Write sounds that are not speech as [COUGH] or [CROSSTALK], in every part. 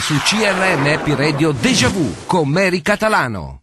su CRM Happy Radio Deja Vu con Mary Catalano.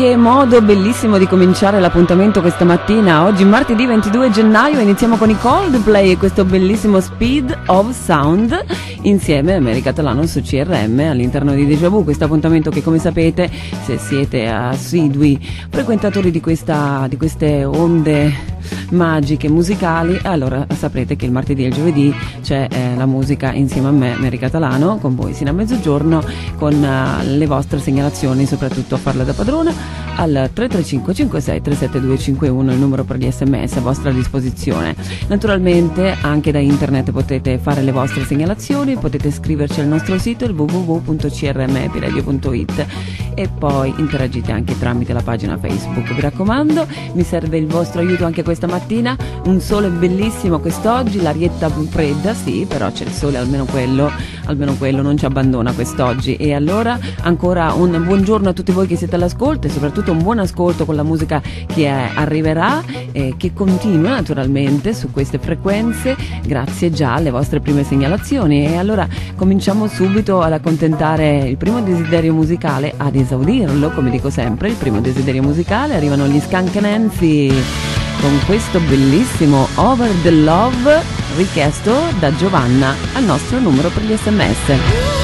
Che modo bellissimo di cominciare l'appuntamento questa mattina. Oggi martedì 22 gennaio iniziamo con i Coldplay e questo bellissimo Speed of Sound. insieme a Mary Catalano su CRM all'interno di Deja Vu, questo appuntamento che come sapete se siete assidui frequentatori di, questa, di queste onde magiche musicali allora saprete che il martedì e il giovedì c'è eh, la musica insieme a me Mary Catalano con voi sino a mezzogiorno con uh, le vostre segnalazioni soprattutto a farla da padrona al 335 56 37251 il numero per gli sms a vostra disposizione. Naturalmente anche da internet potete fare le vostre segnalazioni potete scriverci al nostro sito il www.crmepiradio.it e poi interagite anche tramite la pagina facebook. Vi raccomando mi serve il vostro aiuto anche questa mattina. Un sole bellissimo quest'oggi l'arietta fredda sì però c'è il sole almeno quello almeno quello non ci abbandona quest'oggi. E allora ancora un buongiorno a tutti voi che siete all'ascolto e soprattutto un buon ascolto con la musica che è, arriverà e che continua naturalmente su queste frequenze grazie già alle vostre prime segnalazioni. E allora cominciamo subito ad accontentare il primo desiderio musicale ad esaudirlo come dico sempre il primo desiderio musicale arrivano gli Skunk Nancy con questo bellissimo Over the Love richiesto da Giovanna al nostro numero per gli sms.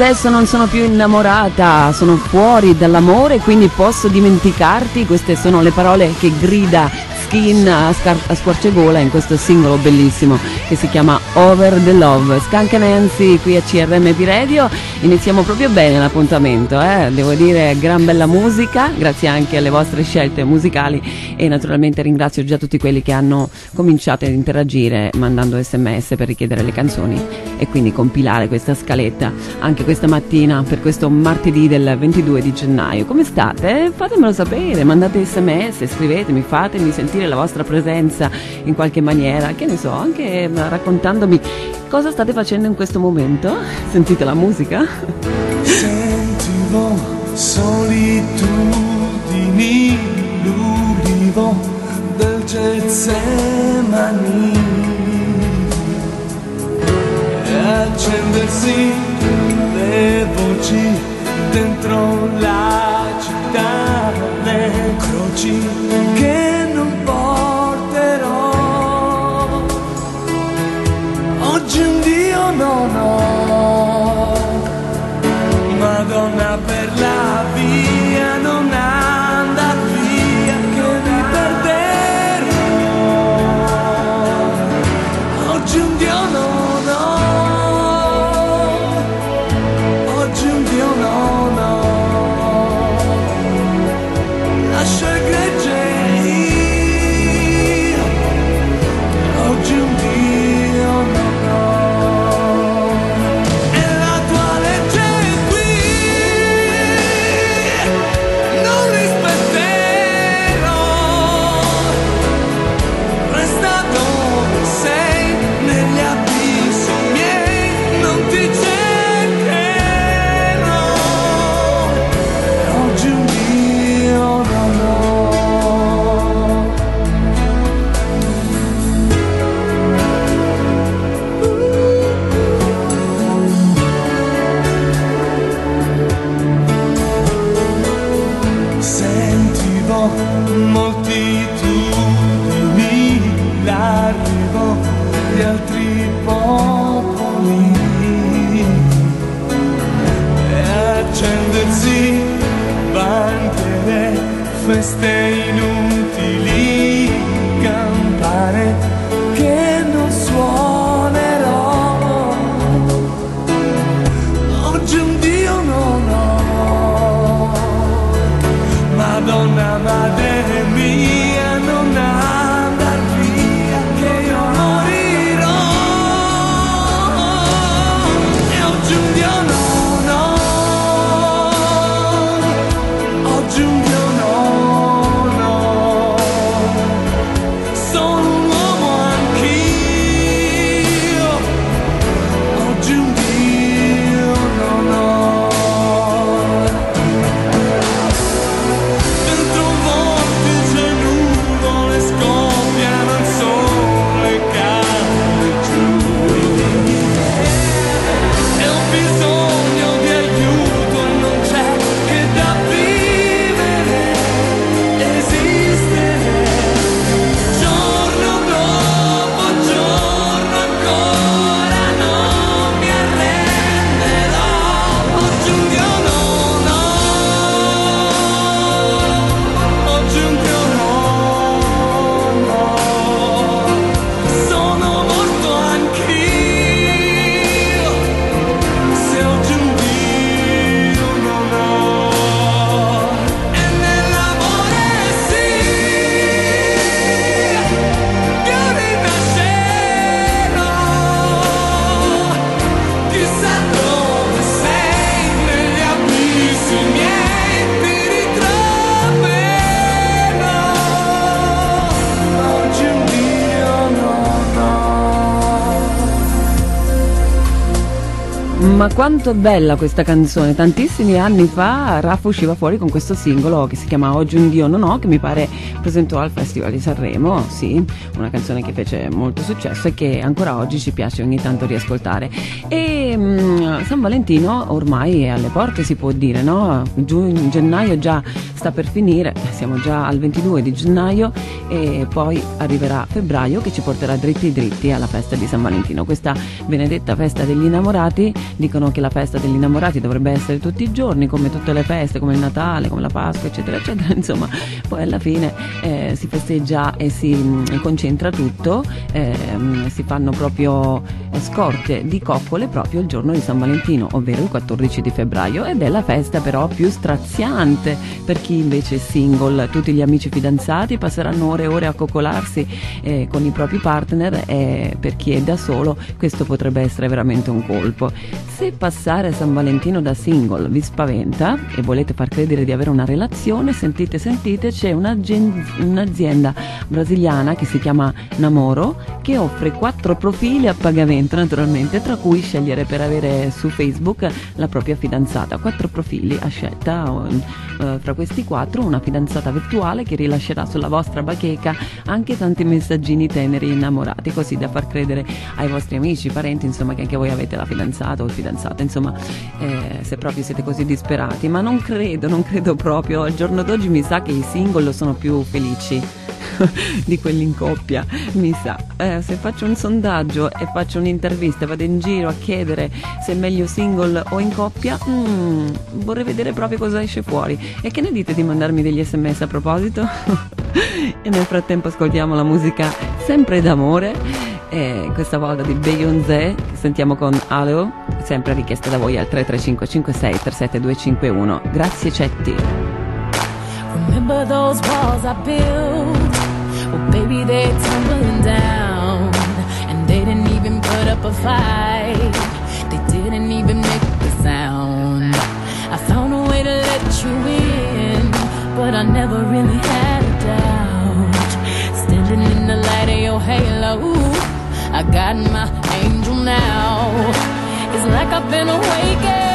Adesso non sono più innamorata, sono fuori dall'amore, quindi posso dimenticarti. Queste sono le parole che grida Skin a, a squarciagola in questo singolo bellissimo che si chiama Over the Love. Skank Nancy qui a CRMP Radio. Iniziamo proprio bene l'appuntamento, eh? devo dire gran bella musica, grazie anche alle vostre scelte musicali e naturalmente ringrazio già tutti quelli che hanno cominciato ad interagire mandando sms per richiedere le canzoni e quindi compilare questa scaletta anche questa mattina per questo martedì del 22 di gennaio. Come state? Fatemelo sapere, mandate sms, scrivetemi, fatemi sentire la vostra presenza in qualche maniera, che ne so, anche raccontandomi cosa state facendo in questo momento. Sentite la musica? Sentivo solitudini, arrivo del Getsemani e accendersi le voci dentro la città, le croci che non porterò. Oggi un Dio non ho, Madonna per la vita. Feste quanto è bella questa canzone! Tantissimi anni fa Raffa usciva fuori con questo singolo che si chiama Oggi un Dio non ho, che mi pare presentò al Festival di Sanremo, sì, una canzone che fece molto successo e che ancora oggi ci piace ogni tanto riascoltare. E mm, San Valentino ormai è alle porte, si può dire, no? Giù- gennaio già sta per finire, siamo già al 22 di gennaio e poi arriverà febbraio che ci porterà dritti dritti alla festa di San Valentino, questa benedetta festa degli innamorati. Dicono che la festa degli innamorati dovrebbe essere tutti i giorni, come tutte le feste, come il Natale, come la Pasqua, eccetera, eccetera. [LAUGHS] Insomma, poi alla fine eh, si festeggia e si mh, concentra tutto, ehm, si fanno proprio eh, scorte di coccole proprio il giorno di San Valentino, ovvero il 14 di febbraio, ed è la festa però più straziante per chi invece è single. Tutti gli amici fidanzati passeranno ore e ore a coccolarsi eh, con i propri partner e per chi è da solo questo potrebbe essere veramente un colpo. Se passare San Valentino da single vi spaventa e volete far credere di avere una relazione, sentite, sentite, c'è un'azienda brasiliana che si chiama Namoro che offre quattro profili a pagamento naturalmente, tra cui scegliere per avere su Facebook la propria fidanzata. Quattro profili a scelta, eh, fra questi quattro una fidanzata virtuale che rilascerà sulla vostra bacheca anche tanti messaggini teneri innamorati, così da far credere ai vostri amici, parenti, insomma che anche voi avete la fidanzata o il fidanzato, insomma eh, se proprio siete così disperati, ma non credo, non credo proprio, al giorno d'oggi mi sa che i single sono più felici [LAUGHS] di quelli in coppia, mi sa. Eh, se faccio un sondaggio e faccio un'intervista, vado in giro a chiedere se è meglio single o in coppia, mm, vorrei vedere proprio cosa esce fuori. E che ne dite di mandarmi degli sms a proposito? [LAUGHS] e nel frattempo ascoltiamo la musica sempre d'amore. E questa volta di Beyoncé che sentiamo con Aleo, sempre richiesta da voi al 33556 37251. Grazie Cetti. Remember those walls I built? Well, baby, they're tumbling down. And they didn't even put up a fight. They didn't even make a sound. I found a way to let you in, but I never really had a doubt. Standing in the light of your halo, I got my angel now. It's like I've been awakened.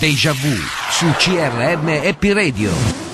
Deja Vu su CRM Happy Radio.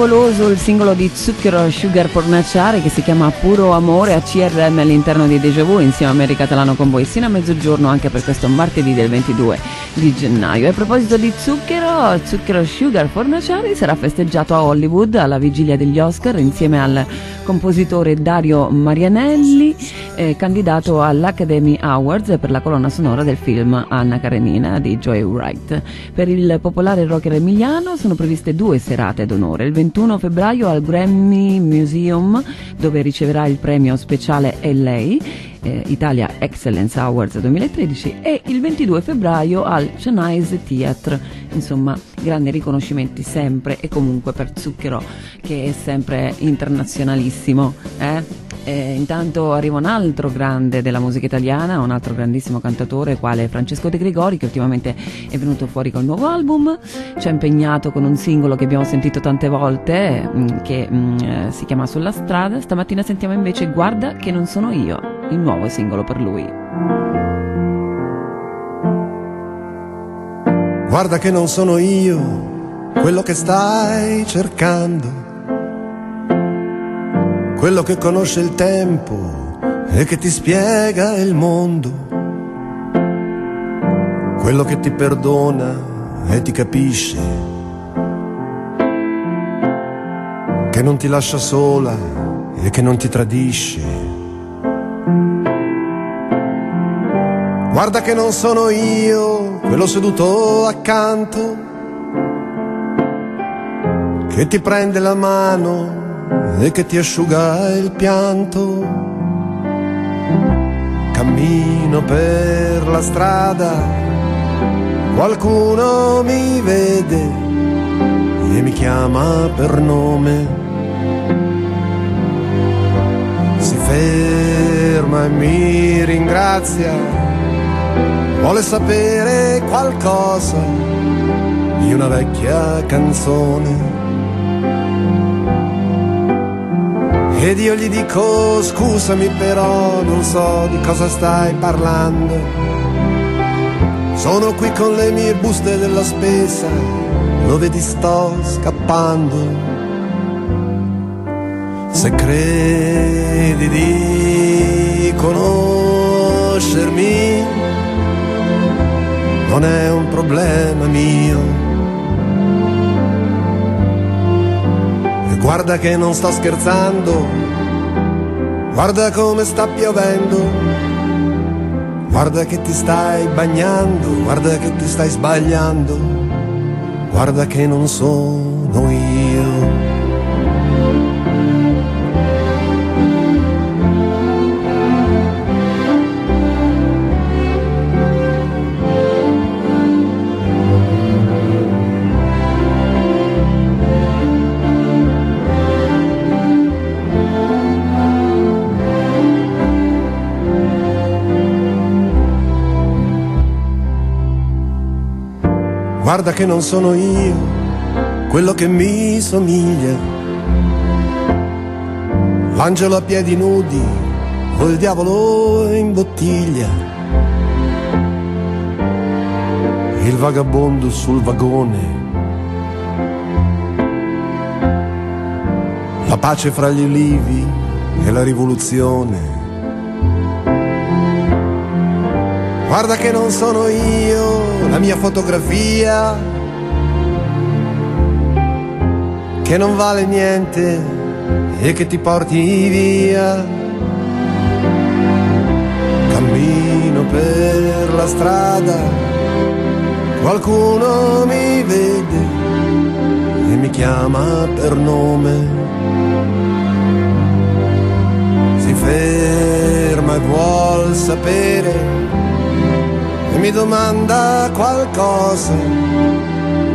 Favoloso il singolo di Zucchero Sugar Pornaciare che si chiama Puro Amore a CRM all'interno di Deja Vu insieme a America Catalano con voi sino a mezzogiorno anche per questo martedì del 22 di gennaio. A proposito di zucchero, Zucchero Sugar Pornaciare sarà festeggiato a Hollywood alla vigilia degli Oscar insieme al compositore Dario Marianelli, eh, candidato all'Academy Awards per la colonna sonora del film Anna Karenina di Joy Wright. Per il popolare rocker emiliano sono previste due serate d'onore, il 21 febbraio al Grammy Museum dove riceverà il premio speciale LA eh, Italia Excellence Awards 2013 e il 22 febbraio al Chenise Theatre. Insomma, grandi riconoscimenti sempre e comunque per Zucchero che è sempre internazionalissimo. eh? E intanto arriva un altro grande della musica italiana, un altro grandissimo cantatore quale Francesco De Gregori che ultimamente è venuto fuori col nuovo album, ci ha impegnato con un singolo che abbiamo sentito tante volte mm, che mm, eh, si chiama Sulla strada, stamattina sentiamo invece Guarda che non sono io, il nuovo singolo per lui. Guarda che non sono io quello che stai cercando, quello che conosce il tempo e che ti spiega il mondo, quello che ti perdona e ti capisce, che non ti lascia sola e che non ti tradisce. Guarda che non sono io quello seduto accanto che ti prende la mano e che ti asciuga il pianto. Cammino per la strada, qualcuno mi vede e mi chiama per nome. Si ferma e mi ringrazia vuole sapere qualcosa di una vecchia canzone. Ed io gli dico scusami però non so di cosa stai parlando. Sono qui con le mie buste della spesa lo vedi sto scappando. Se credi di conoscermi, non è un problema mio. E guarda che non sto scherzando, guarda come sta piovendo. Guarda che ti stai bagnando, guarda che ti stai sbagliando, guarda che non sono io. Guarda che non sono io quello che mi somiglia. L'angelo a piedi nudi o il diavolo in bottiglia. Il vagabondo sul vagone. La pace fra gli ulivi e la rivoluzione. Guarda che non sono io, la mia fotografia, che non vale niente e che ti porti via. Cammino per la strada, qualcuno mi vede e mi chiama per nome. Si ferma e vuol sapere mi domanda qualcosa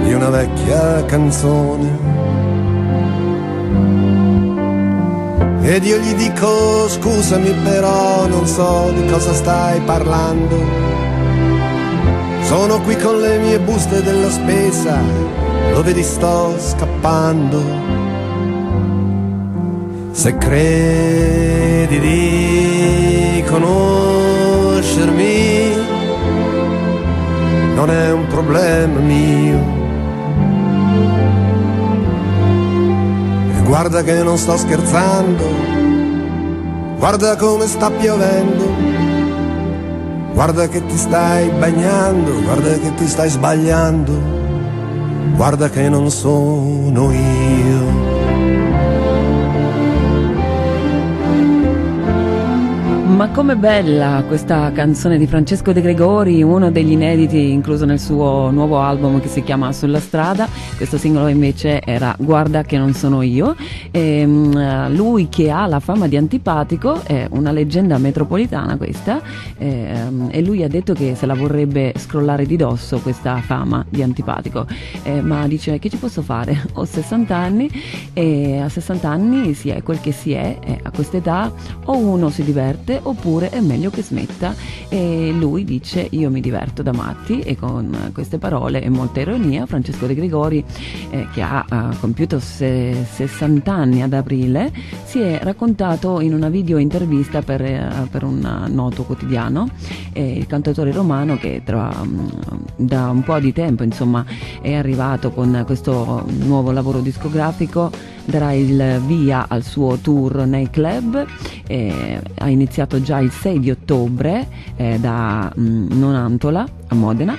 di una vecchia canzone. Ed io gli dico scusami però non so di cosa stai parlando. Sono qui con le mie buste della spesa, lo vedi sto scappando. Se credi di conoscermi, non è un problema mio. E guarda che non sto scherzando, guarda come sta piovendo, guarda che ti stai bagnando, guarda che ti stai sbagliando, guarda che non sono io. Ma com'è bella questa canzone di Francesco De Gregori, uno degli inediti incluso nel suo nuovo album che si chiama Sulla strada. Questo singolo invece era Guarda che non sono io. E, mm, lui che ha la fama di antipatico è una leggenda metropolitana questa e, mm, e lui ha detto che se la vorrebbe scrollare di dosso questa fama di antipatico. Eh, ma dice che ci posso fare? [LAUGHS] Ho 60 anni e a 60 anni si è quel che si è, e a quest'età o uno si diverte oppure è meglio che smetta e lui dice io mi diverto da matti e con queste parole e molta ironia Francesco De Gregori eh, che ha eh, compiuto se- 60 anni ad aprile si è raccontato in una video intervista per, eh, per un noto quotidiano eh, il cantautore romano che tra, mm, da un po' di tempo insomma è arrivato con questo nuovo lavoro discografico darà il via al suo tour nei club eh, ha iniziato già il 6 di ottobre eh, da mm, Nonantola a Modena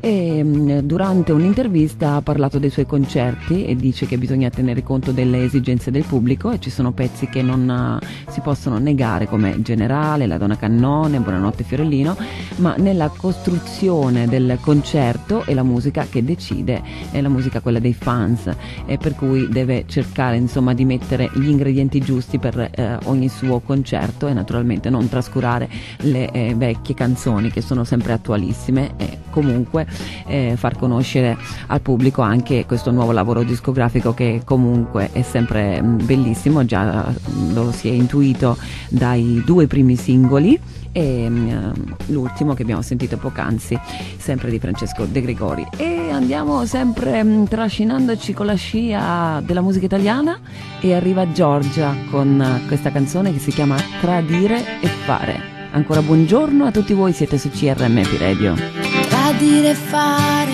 e mh, durante un'intervista ha parlato dei suoi concerti e dice che bisogna tenere conto delle esigenze del pubblico e ci sono pezzi che non eh, si possono negare come Generale, La Donna Cannone, Buonanotte Fiorellino, ma nella costruzione del concerto è la musica che decide, è la musica quella dei fans e per cui deve cercare insomma di mettere gli ingredienti giusti per eh, ogni suo concerto e naturalmente non trascurare le eh, vecchie canzoni che sono sempre attualissime e comunque eh, far conoscere al pubblico anche questo nuovo lavoro discografico che comunque è sempre mh, bellissimo, già mh, lo si è intuito dai due primi singoli e mh, l'ultimo che abbiamo sentito poc'anzi, sempre di Francesco De Gregori. E andiamo sempre trascinandoci con la scia della musica italiana e arriva Giorgia con questa canzone che si chiama Tradire e fare. Ancora buongiorno a tutti voi, siete su CRMP Radio. Tradire e fare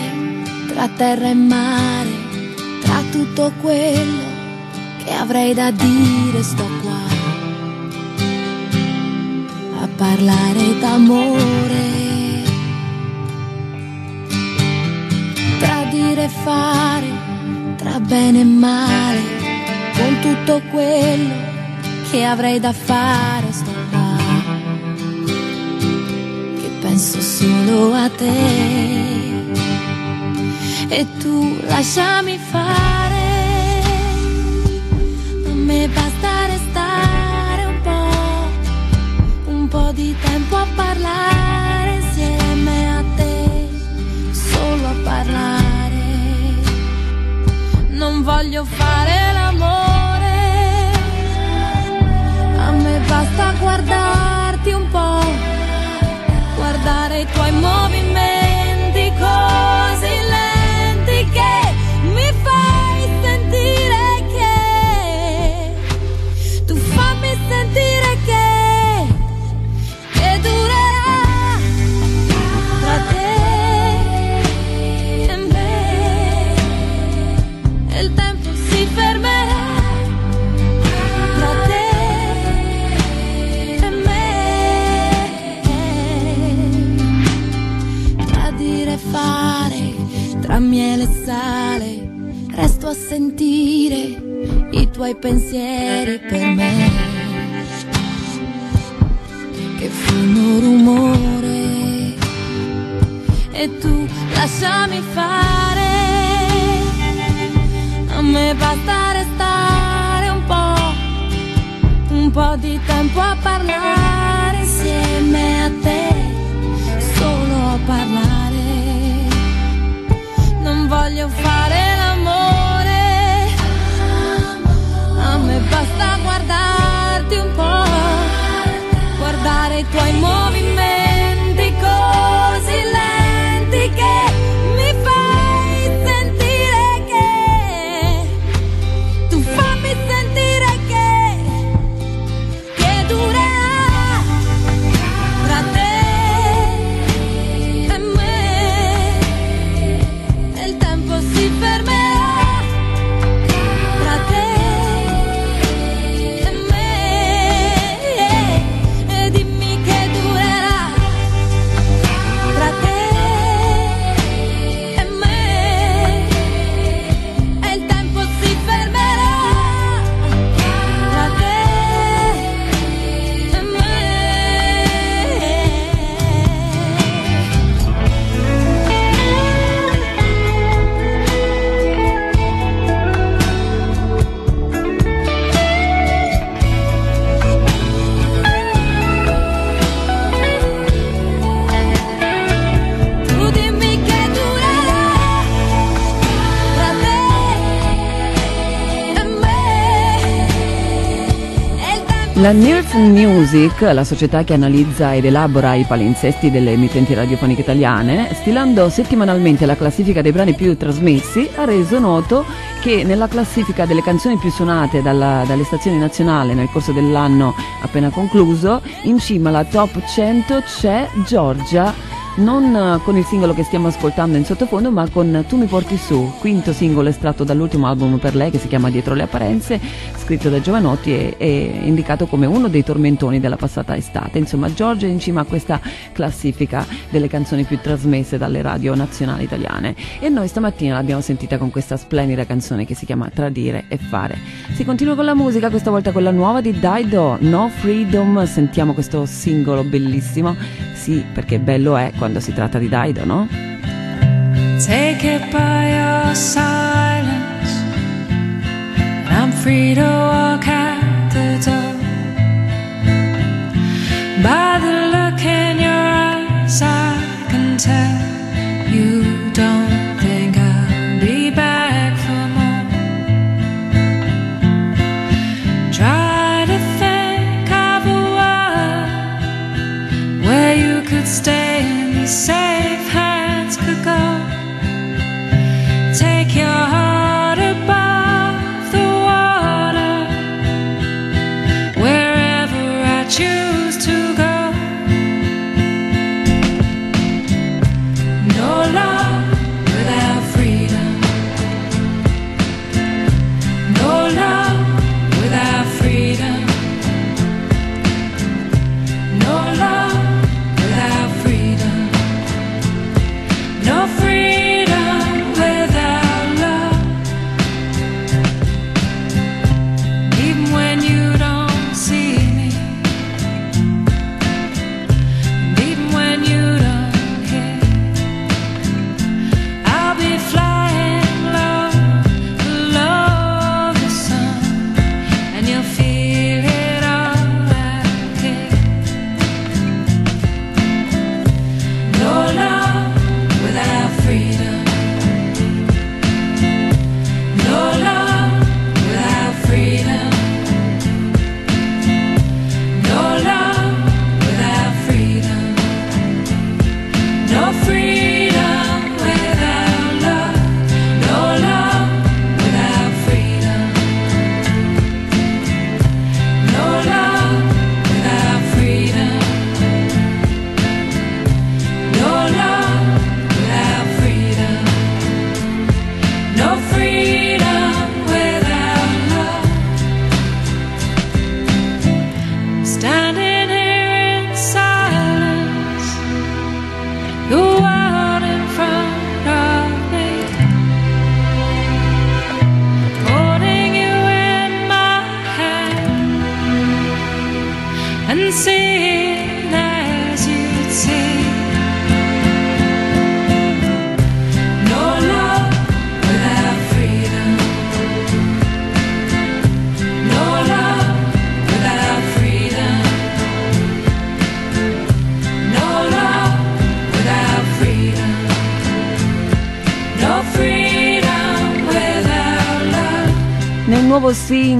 tra terra e mare, Tra tutto quello che avrei da dire sto qua a parlare d'amore. Tra dire e fare, tra bene e male, con tutto quello che avrei da fare sto qua penso solo a te. E tu lasciami fare. A me basta restare un po' un po' di tempo a parlare insieme a te solo a parlare. Non voglio fare l'amore. A me basta guardarti un po' guardare i tuoi movimenti tuoi pensieri per me. Che fanno rumore. E tu lasciami fare. A me basta restare un po' un po' di tempo a parlare insieme a te, solo a parlare. Non voglio fare La Nielsen Music, la società che analizza ed elabora i palinsesti delle emittenti radiofoniche italiane, stilando settimanalmente la classifica dei brani più trasmessi, ha reso noto che nella classifica delle canzoni più suonate dalla- dalle stazioni nazionali nel corso dell'anno appena concluso, in cima alla top 100 c'è Giorgia non eh, con il singolo che stiamo ascoltando in sottofondo, ma con Tu mi porti su, quinto singolo estratto dall'ultimo album per lei che si chiama Dietro le apparenze, scritto da Giovanotti e, e indicato come uno dei tormentoni della passata estate. Insomma, Giorgia è in cima a questa classifica delle canzoni più trasmesse dalle radio nazionali italiane e noi stamattina l'abbiamo sentita con questa splendida canzone che si chiama Tradire e fare. Si continua con la musica, questa volta quella nuova di Daido, No Freedom, sentiamo questo singolo bellissimo, sì, perché bello è quando si tratta di Daido, no? Take it by your silence, I'm free to walk out the door. By the look in your eyes, I can tell and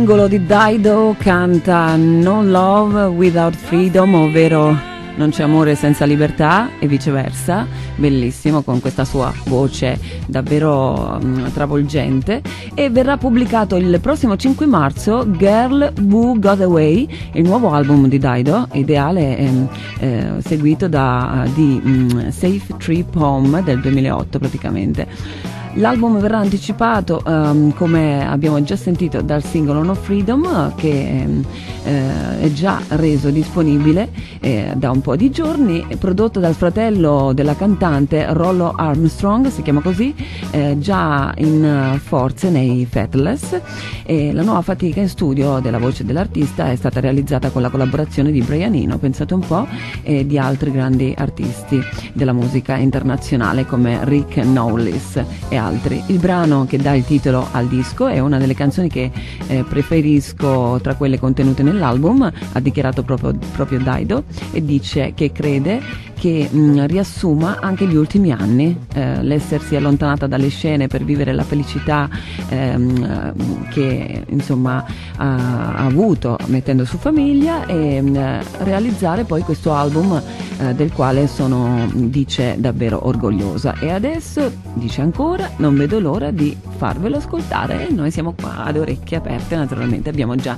singolo di Dido canta No Love Without Freedom, ovvero non c'è amore senza libertà e viceversa, bellissimo con questa sua voce davvero mm, travolgente e verrà pubblicato il prossimo 5 marzo Girl Who Got Away, il nuovo album di Dido, ideale ehm, eh, seguito da di mm, Safe Trip Home del 2008 praticamente. L'album verrà anticipato, ehm, come abbiamo già sentito, dal singolo No Freedom, che ehm, eh, è già reso disponibile eh, da un po' di giorni, prodotto dal fratello della cantante Rollo Armstrong, si chiama così, eh, già in forze nei Fatless. E la nuova fatica in studio della voce dell'artista è stata realizzata con la collaborazione di Brian Eno, pensate un po', e di altri grandi artisti della musica internazionale come Rick Knowles e altri. Il brano che dà il titolo al disco è una delle canzoni che eh, preferisco tra quelle contenute nell'album, ha dichiarato proprio, proprio Daido e dice che crede che mh, riassuma anche gli ultimi anni, eh, l'essersi allontanata dalle scene per vivere la felicità ehm, che insomma ha, ha avuto mettendo su famiglia e mh, realizzare poi questo album eh, del quale sono, dice, davvero orgogliosa. E adesso, dice ancora, non vedo l'ora di farvelo ascoltare e noi siamo qua ad orecchie aperte, naturalmente abbiamo già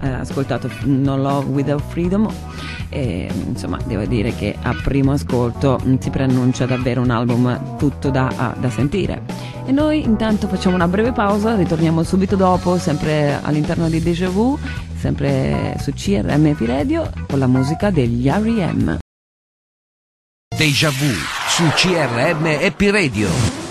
eh, ascoltato No Love Without Freedom e insomma devo dire che a primo ascolto mh, si preannuncia davvero un album tutto da, da sentire. E noi intanto facciamo una breve pausa, ritorniamo subito dopo, sempre all'interno di Deja Vu, sempre su CRM Radio con la musica degli R.E.M. Deja Vu su CRM Happy Radio.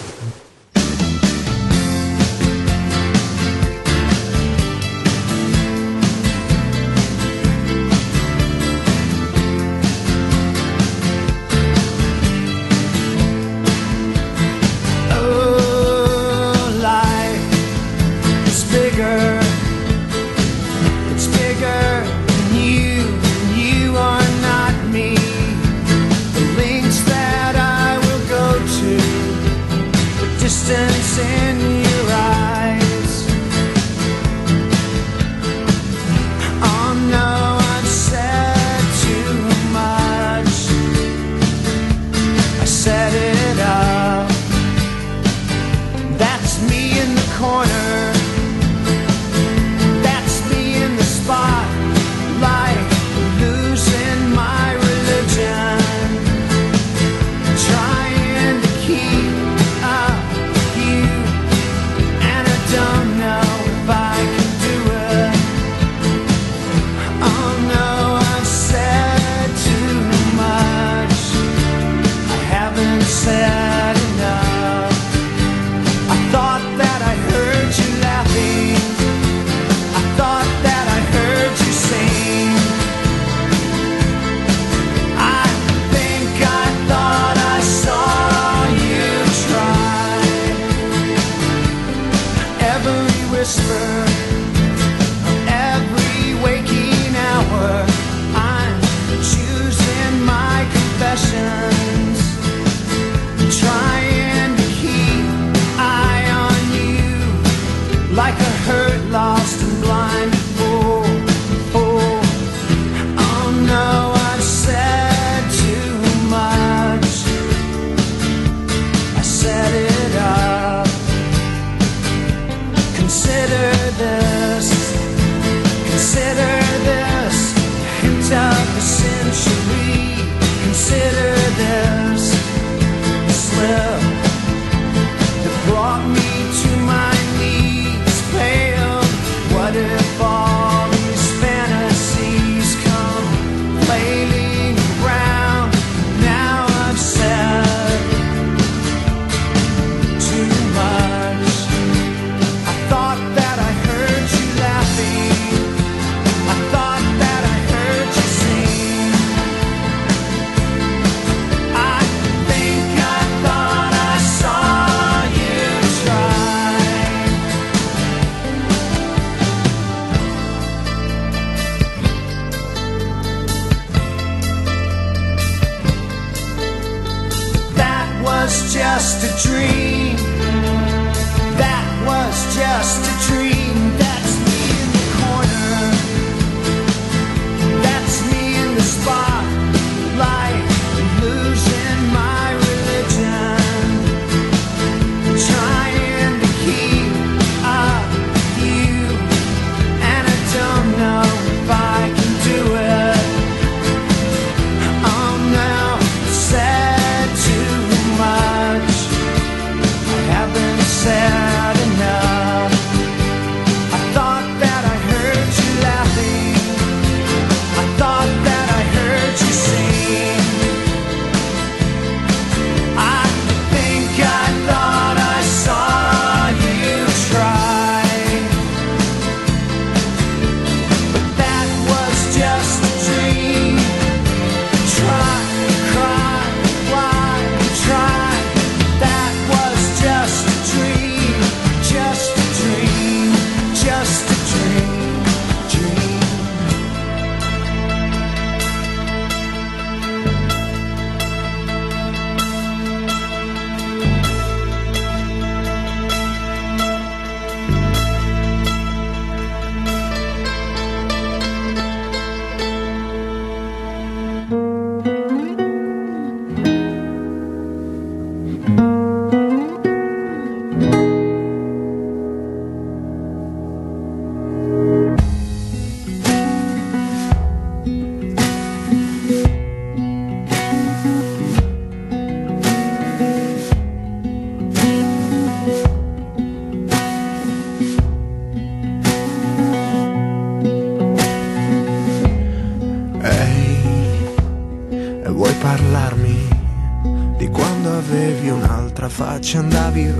Un'altra faccia, andavi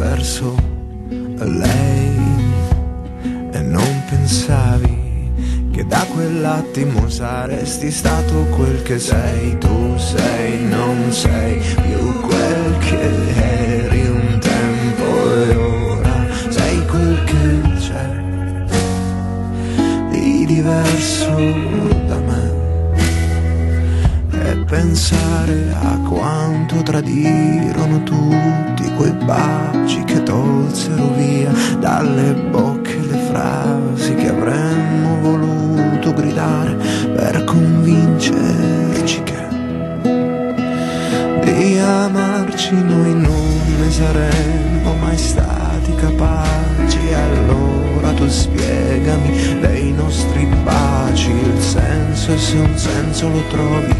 di amarci noi non ne saremmo mai stati capaci. Allora tu spiegami dei nostri baci il senso e se un senso lo trovi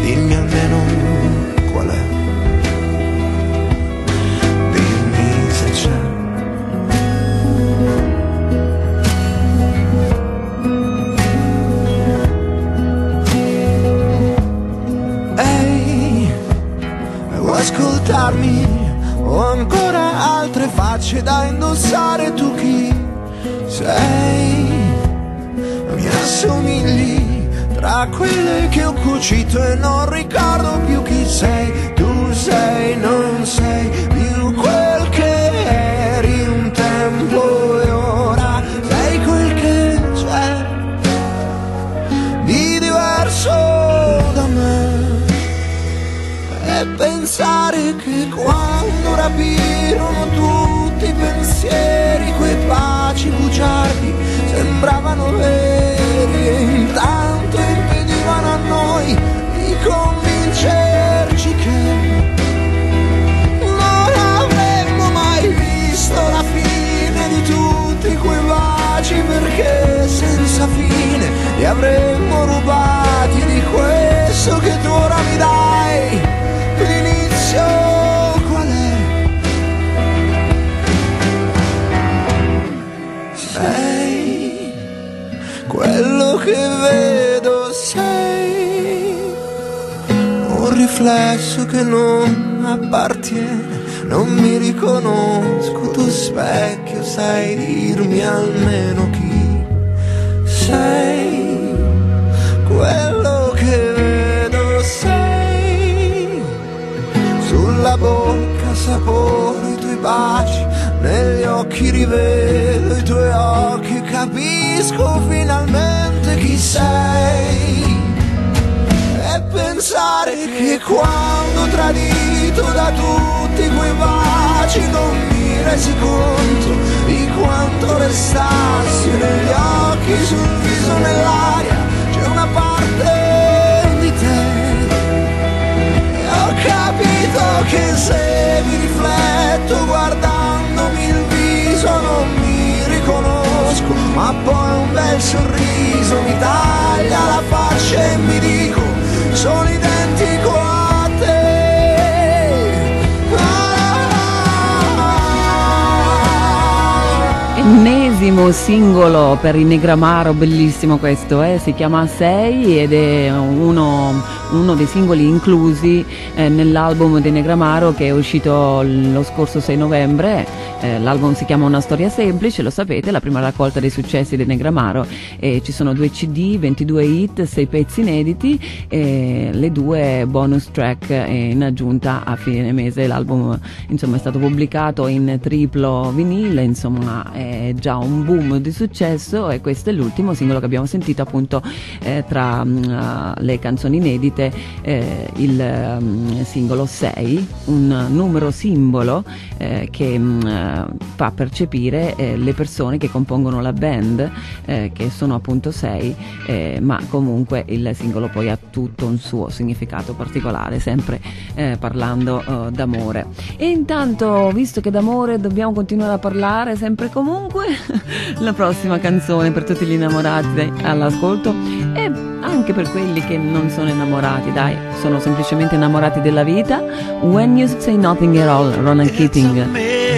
dimmi almeno qual è. Dimmi se c'è ancora altre facce da indossare tu chi sei? Mi assomigli tra quelle che ho cucito e non ricordo più chi sei. Tu sei, non sei più quel pensare che quando rapirono tutti i pensieri quei baci bugiardi sembravano veri e intanto impedivano a noi di convincerci che non avremmo mai visto la fine di tutti quei baci perché senza fine li avremmo rubati di questo che tu ora l'inizio qual è? Sei quello che vedo sei un riflesso che non appartiene, non mi riconosco, tu specchio sai dirmi almeno chi sei, sulla bocca sapore i tuoi baci, negli occhi rivedo i tuoi occhi, capisco finalmente chi sei. E pensare che quando tradito da tutti quei baci non mi resi conto di quanto restassi negli occhi, sul viso, nell'aria, capito che se mi rifletto guardandomi il viso non mi riconosco, ma poi un bel sorriso mi taglia la faccia e mi dico sono identico Ennesimo singolo per i Negramaro, bellissimo questo, eh? si chiama 6 ed è uno, uno dei singoli inclusi eh, nell'album dei Negramaro che è uscito lo scorso 6 novembre. Eh, l'album si chiama Una storia semplice, lo sapete, la prima raccolta dei successi dei Negramaro. E ci sono due CD, 22 hit, 6 pezzi inediti e le due bonus track eh, in aggiunta a fine mese. L'album insomma, è stato pubblicato in triplo vinile, insomma è già un boom di successo e questo è l'ultimo singolo che abbiamo sentito appunto eh, tra mm, le canzoni inedite, eh, il mm, singolo 6, un numero simbolo eh, che mm, eh, fa percepire eh, le persone che compongono la band, eh, che sono appunto 6, ma comunque il singolo poi ha tutto un suo significato particolare, sempre eh, parlando eh, d'amore. E intanto, visto che d'amore dobbiamo continuare a parlare sempre e comunque, [LAUGHS] la prossima canzone per tutti gli innamorati all'ascolto e anche per quelli che non sono innamorati, dai, sono semplicemente innamorati della vita. When You Say Nothing at All, Ronan Keating.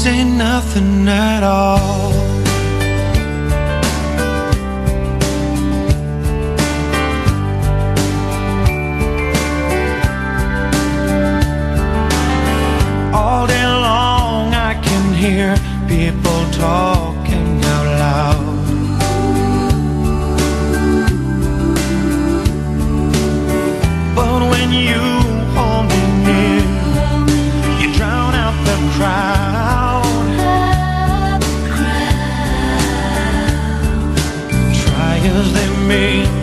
Say nothing at all. All day long I can hear people talking out loud. But when you hold me near, you drown out the crowd. As they may,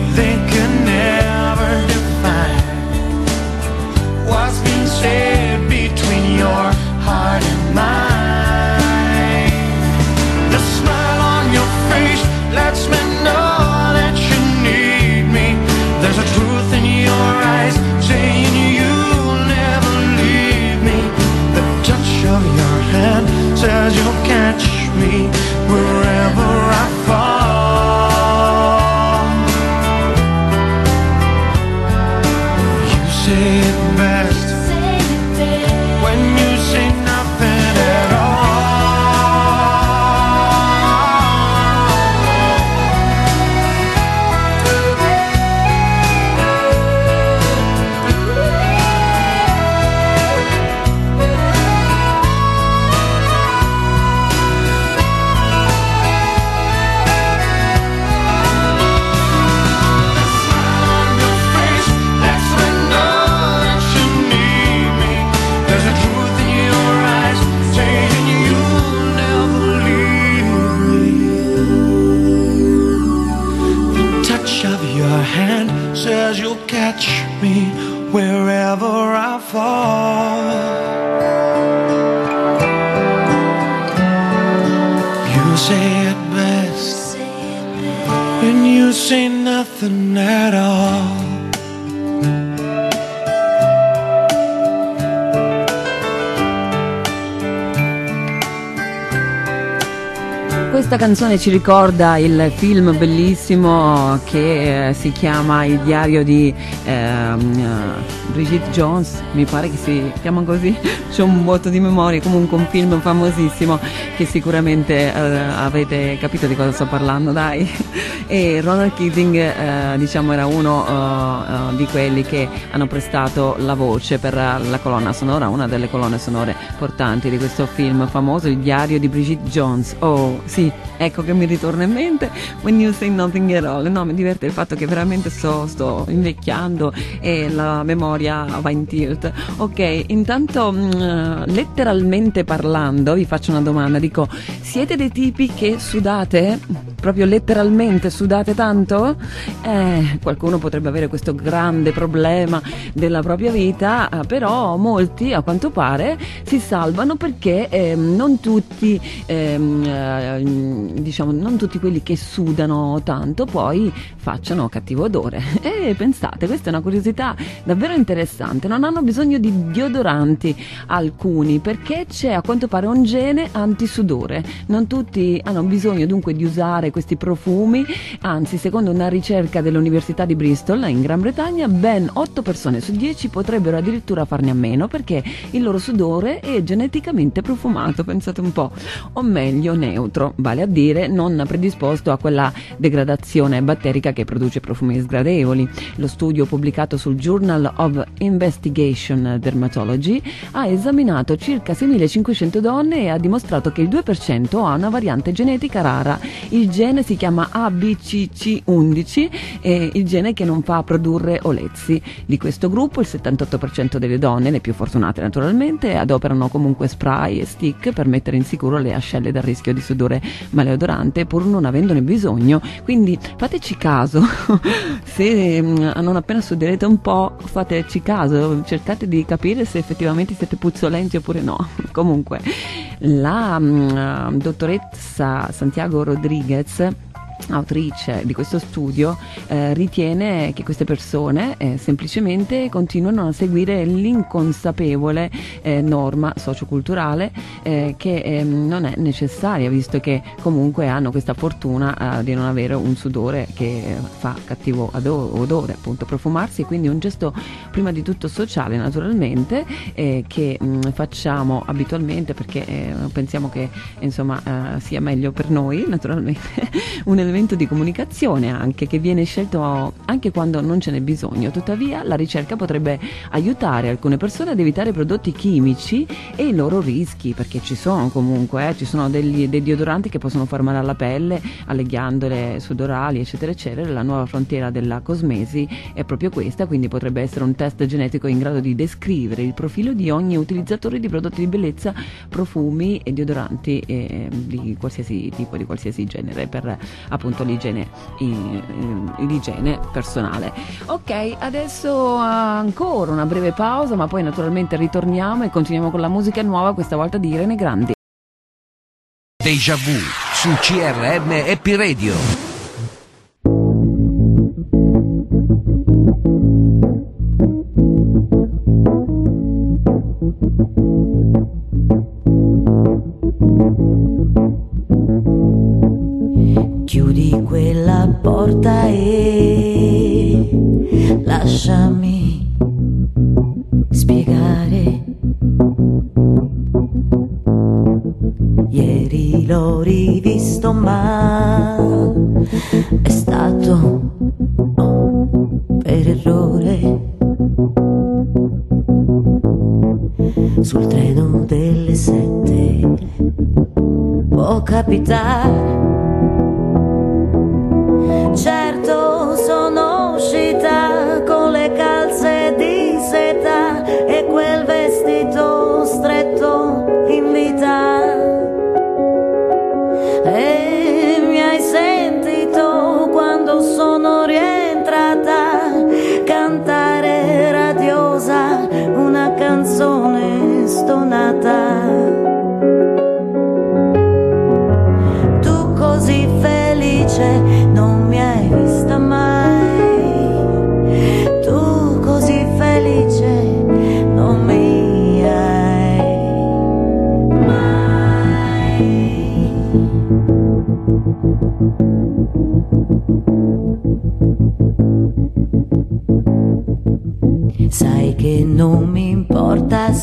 canzone ci ricorda il film bellissimo che eh, si chiama Il diario di ehm, eh, Brigitte Jones, mi pare che si chiama così, [LAUGHS] c'è un vuoto di memoria, comunque un film famosissimo che sicuramente eh, avete capito di cosa sto parlando, dai. E Ronald Keating eh, diciamo era uno eh, eh, di quelli che hanno prestato la voce per la colonna sonora, una delle colonne sonore portanti di questo film famoso, Il diario di Brigitte Jones. Oh, sì, ecco che mi ritorna in mente When You Say Nothing at All. No, mi diverte il fatto che veramente sto, sto invecchiando e la memoria va in tilt. Ok, intanto mh, letteralmente parlando, vi faccio una domanda, dico, siete dei tipi che sudate? Proprio letteralmente sudate tanto? Eh, qualcuno potrebbe avere questo grande problema della propria vita, eh, però molti a quanto pare si salvano perché ehm, non tutti ehm, eh, diciamo non tutti quelli che sudano tanto poi facciano cattivo odore. [LAUGHS] E pensate questa è una curiosità davvero interessante. Non hanno bisogno di deodoranti alcuni perché c'è a quanto pare un gene antisudore. Non tutti hanno bisogno dunque di usare questi profumi anzi secondo una ricerca dell'università di Bristol in Gran Bretagna ben 8 persone su 10 potrebbero addirittura farne a meno perché il loro sudore è geneticamente profumato pensate un po' o meglio neutro vale a dire non predisposto a quella degradazione batterica che produce profumi sgradevoli. Lo studio pubblicato sul Journal of Investigation Dermatology ha esaminato circa 6.500 donne e ha dimostrato che il 2% ha una variante genetica rara. Il gene si chiama ABCC11 e il gene che non fa produrre olezzi. Di questo gruppo il 78% delle donne, le più fortunate naturalmente, adoperano comunque spray e stick per mettere in sicuro le ascelle dal rischio di sudore maleodorante pur non avendone bisogno. Quindi fateci caso, [LAUGHS] se mm, non appena suderete un po', fateci caso, cercate di capire se effettivamente siete puzzolenti oppure no. [LAUGHS] Comunque, la mm, dottoressa Santiago Rodriguez autrice di questo studio eh, ritiene che queste persone eh, semplicemente continuano a seguire l'inconsapevole eh, norma socioculturale eh, che ehm, non è necessaria visto che comunque hanno questa fortuna eh, di non avere un sudore che fa cattivo odore appunto profumarsi quindi un gesto prima di tutto sociale naturalmente eh, che mh, facciamo abitualmente perché pensiamo che insomma sia meglio per noi naturalmente [LAUGHS] un elemento di comunicazione anche che viene scelto anche quando non ce n'è bisogno. Tuttavia la ricerca potrebbe aiutare alcune persone ad evitare prodotti chimici e i loro rischi, perché ci sono comunque, eh, ci sono degli, dei deodoranti che possono far male alla pelle, alle ghiandole sudorali, eccetera, eccetera. La nuova frontiera della cosmesi è proprio questa, quindi potrebbe essere un test genetico in grado di descrivere il profilo di ogni utilizzatore di prodotti di bellezza, profumi e deodoranti eh, di qualsiasi tipo, di qualsiasi genere, per appunto l'igiene, i- i- l'igiene personale. Ok, adesso ancora una breve pausa, ma poi naturalmente ritorniamo e continuiamo con la musica nuova, questa volta di Irene Grandi. Deja vu su CRM Radio. Quella porta e lasciami spiegare. Ieri l'ho rivisto ma è stato per errore. Sul treno delle sette può capitare. Certo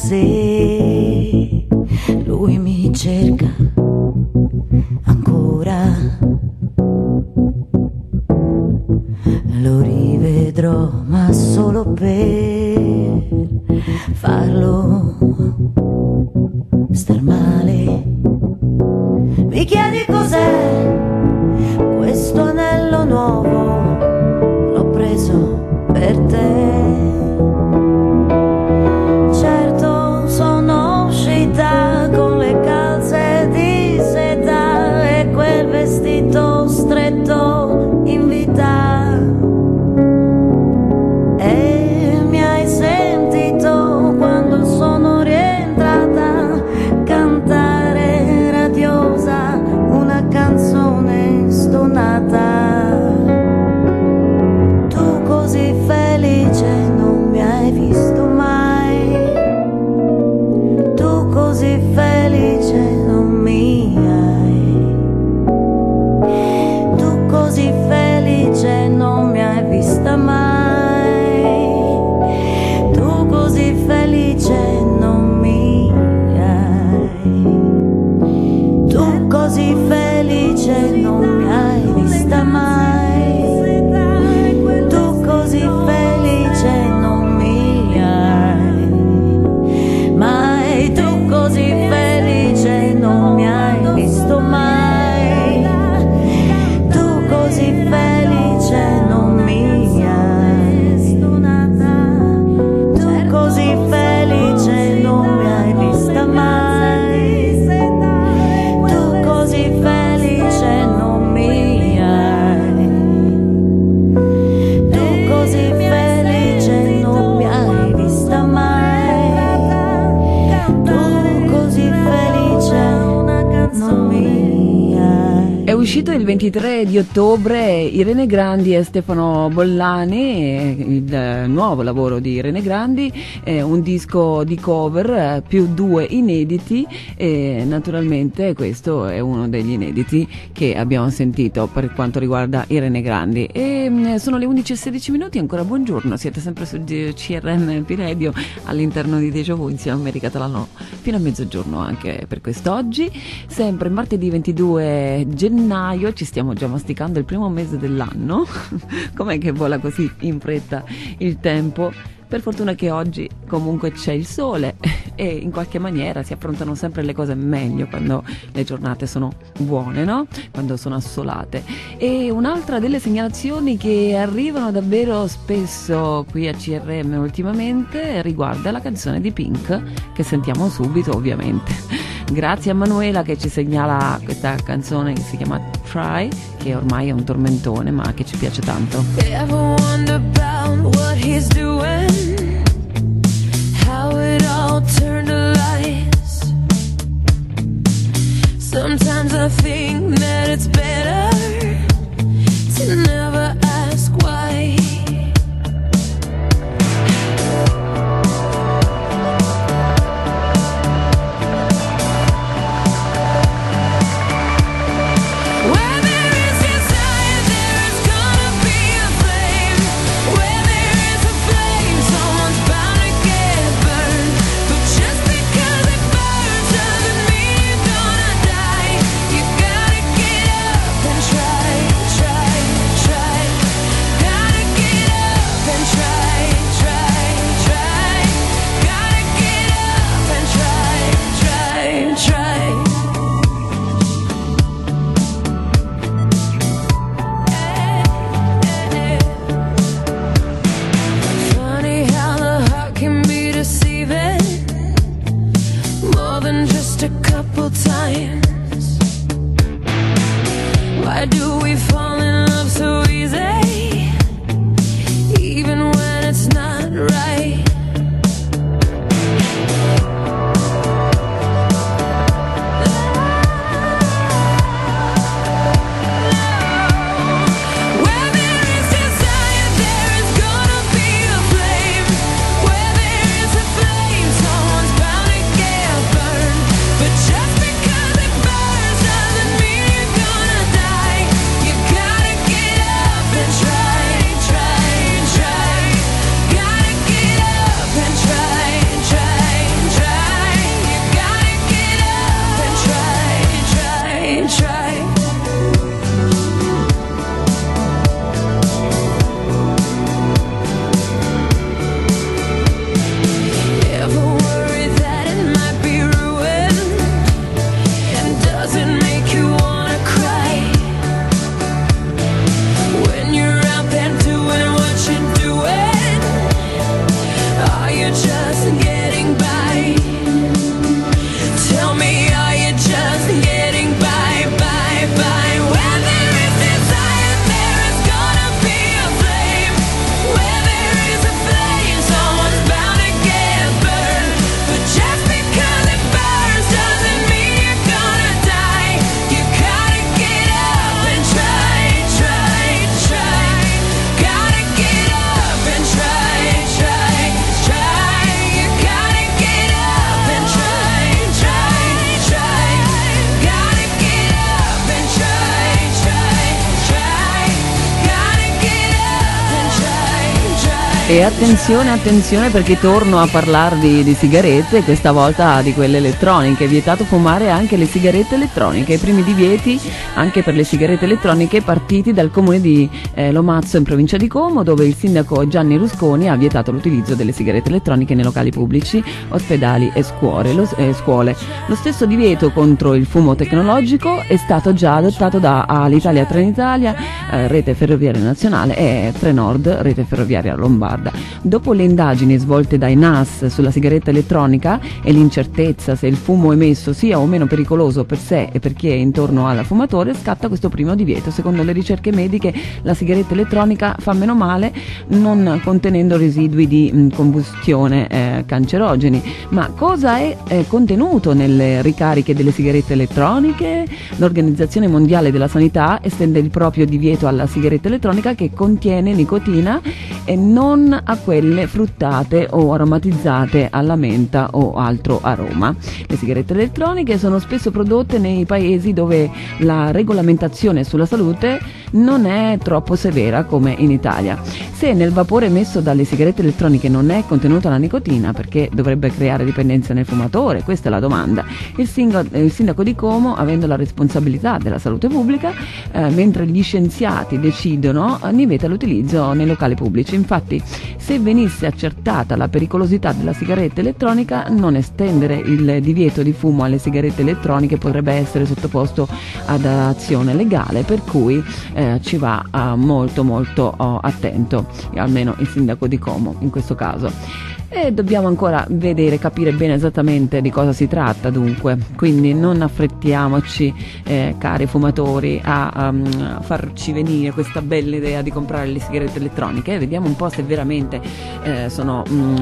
se lui mi cerca ancora. Lo rivedrò, ma solo per di ottobre Irene Grandi e Stefano Bollani, il nuovo lavoro di Irene Grandi, eh, un disco di cover eh, più due inediti e naturalmente questo è uno degli inediti che abbiamo sentito per quanto riguarda Irene Grandi. E, mh, sono le 11.16 minuti, ancora buongiorno, siete sempre su CRM P-Radio all'interno di Deja Vu insieme a America Talano fino a mezzogiorno anche per quest'oggi. Sempre martedì 22 gennaio, ci stiamo già masticando il primo mese dell'anno. [LAUGHS] Com'è che vola così in fretta il tempo? Per fortuna che oggi comunque c'è il sole [LAUGHS] e in qualche maniera si affrontano sempre le cose meglio quando le giornate sono buone, no? Quando sono assolate. E un'altra delle segnalazioni che arrivano davvero spesso qui a CRM ultimamente riguarda la canzone di Pink che sentiamo subito ovviamente. Grazie a Manuela che ci segnala questa canzone che si chiama Try, che ormai è un tormentone ma che ci piace tanto. Attenzione, attenzione perché torno a parlarvi di sigarette, questa volta di quelle elettroniche. Vietato fumare anche le sigarette elettroniche. I primi divieti anche per le sigarette elettroniche partiti dal comune di eh, Lomazzo in provincia di Como, dove il sindaco Gianni Rusconi ha vietato l'utilizzo delle sigarette elettroniche nei locali pubblici, ospedali e scuole. Lo, eh, scuole. Lo stesso divieto contro il fumo tecnologico è stato già adottato da Alitalia Trenitalia, eh, Rete Ferroviaria Nazionale e Trenord, Rete Ferroviaria Lombarda. Dopo le indagini svolte dai NAS sulla sigaretta elettronica e l'incertezza se il fumo emesso sia o meno pericoloso per sé e per chi è intorno al fumatore, scatta questo primo divieto. Secondo le ricerche mediche la sigaretta elettronica fa meno male non contenendo residui di mh, combustione eh, cancerogeni. Ma cosa è eh, contenuto nelle ricariche delle sigarette elettroniche? L'Organizzazione Mondiale della Sanità estende il proprio divieto alla sigaretta elettronica che contiene nicotina e non a quelle fruttate o aromatizzate alla menta o altro aroma. Le sigarette elettroniche sono spesso prodotte nei paesi dove la regolamentazione sulla salute non è troppo severa come in Italia. Se nel vapore emesso dalle sigarette elettroniche non è contenuta la nicotina, perché dovrebbe creare dipendenza nel fumatore? Questa è la domanda. Il, il sindaco di Como, avendo la responsabilità della salute pubblica, eh, mentre gli scienziati decidono, eh, ne vieta l'utilizzo nei locali pubblici. Infatti, se venisse accertata la pericolosità della sigaretta elettronica, non estendere il divieto di fumo alle sigarette elettroniche potrebbe essere sottoposto ad azione legale, per cui eh, ci va eh, molto molto oh, attento, almeno il sindaco di Como in questo caso. E dobbiamo ancora vedere, capire bene esattamente di cosa si tratta dunque, quindi non affrettiamoci, eh, cari fumatori, a um, farci venire questa bella idea di comprare le sigarette elettroniche, vediamo un po' se veramente eh, sono, mm,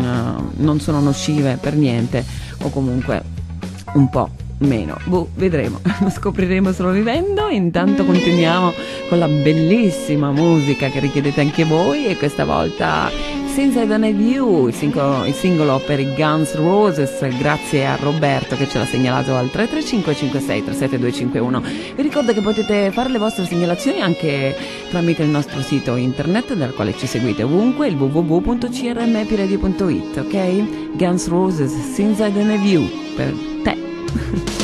non sono nocive per niente o comunque un po' meno. Boh, vedremo, [LAUGHS] lo scopriremo solo vivendo. Intanto continuiamo con la bellissima musica che richiedete anche voi e questa volta Since I Don't Have You, il singolo, il singolo per i Guns Roses, grazie a Roberto che ce l'ha segnalato al 335 56 37251. Vi ricordo che potete fare le vostre segnalazioni anche tramite il nostro sito internet dal quale ci seguite ovunque, il www.crmpiradio.it, ok? Guns Roses, Since I Don't Have You, per te. [LAUGHS]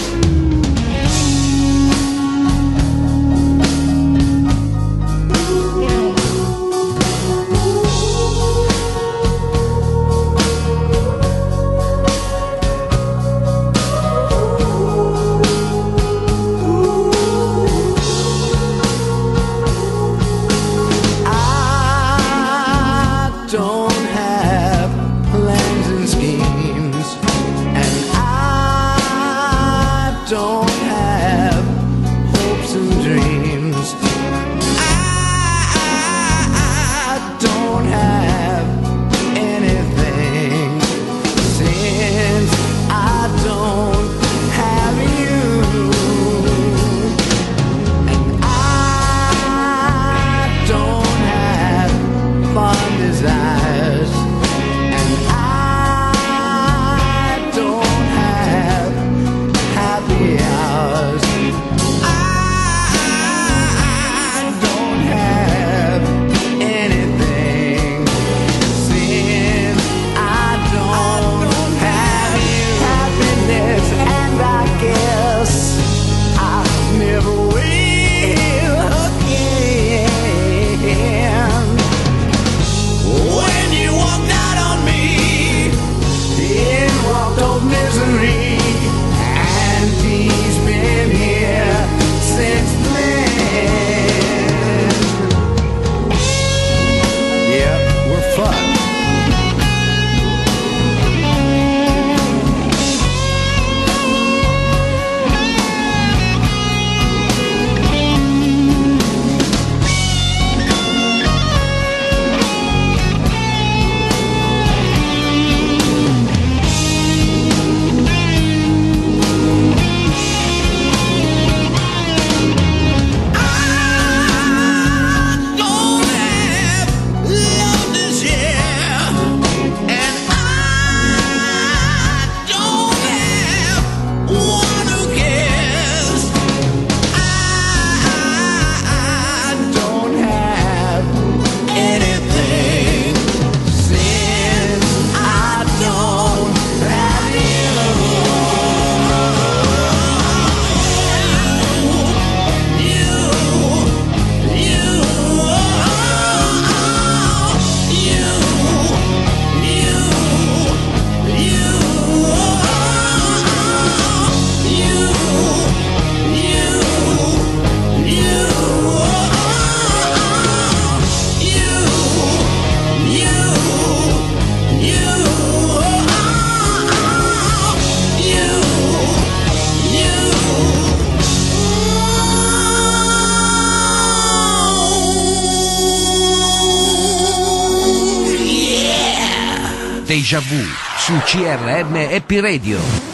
CRM Happy Radio.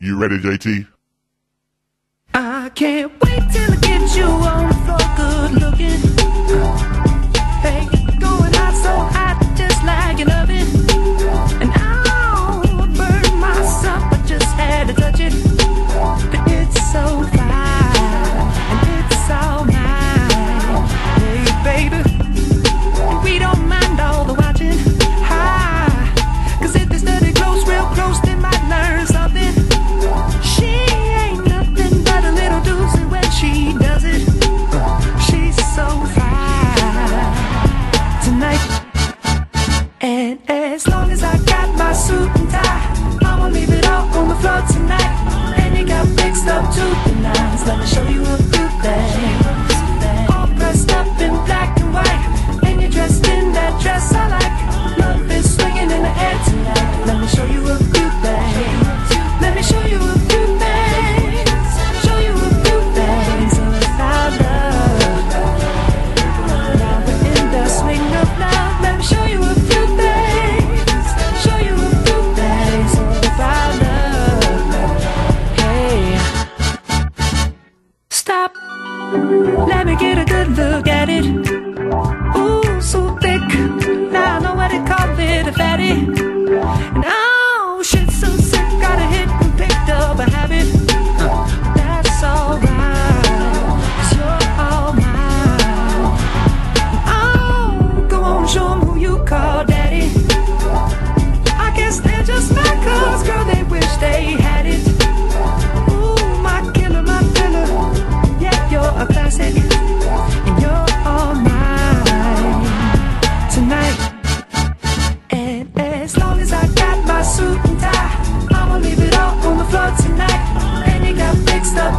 You ready, JT? I can't wait till I get you on the floor, good looking. Hey, going hot so hot, just like an oven. And I'll burn myself, I just had to touch it. But it's so as long as I got my suit and tie, I'ma leave it all on the floor tonight. And you got fixed up to the nines. Let me show you a few things. All dressed up in black and white, Let me get a good look at it. Ooh, so thick. Now I know what they call it, a fatty.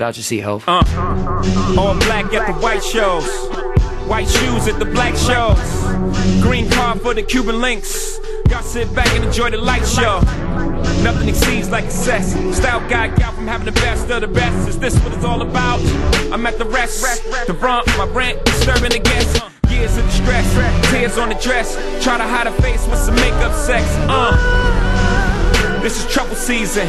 Get out your seat, Hove. Uh, all black at the white shows. White shoes at the black shows. Green car for the Cuban links. Y'all sit back and enjoy the light show. Nothing exceeds like excess. Style guy gal from having the best of the best. Is this what it's all about? I'm at the rest. The brunt, my rent, disturbing the guests. Years of distress, tears on the dress. Try to hide a face with some makeup sex. Uh. This is trouble season.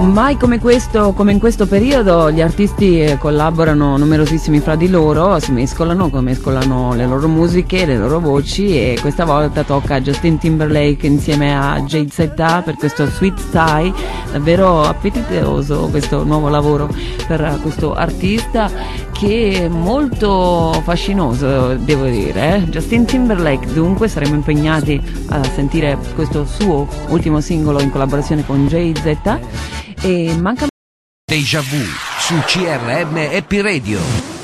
Mai come questo, come in questo periodo, gli artisti eh, collaborano numerosissimi fra di loro, si mescolano, mescolano le loro musiche, le loro voci e questa volta tocca a Justin Timberlake insieme a Jade Zeta per questo Sweet Style, davvero appetitoso questo nuovo lavoro per questo artista che è molto fascinoso, devo dire. eh. Justin Timberlake, dunque, saremo impegnati a sentire questo suo ultimo singolo in collaborazione con Jay Z e manca Deja vu su CRM Happy Radio.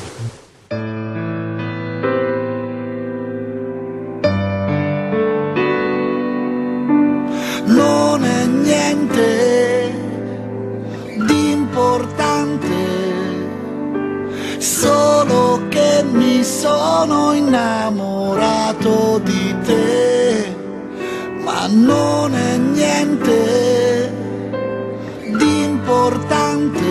Sono innamorato di te, ma non è niente di importante,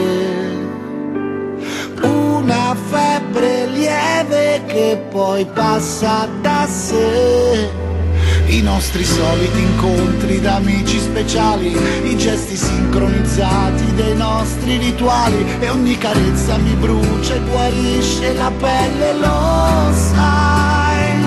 una febbre lieve che poi passa da sé. I nostri soliti incontri d'amici speciali, i gesti sincronizzati dei nostri rituali e ogni carezza mi brucia e guarisce la pelle, lo sai.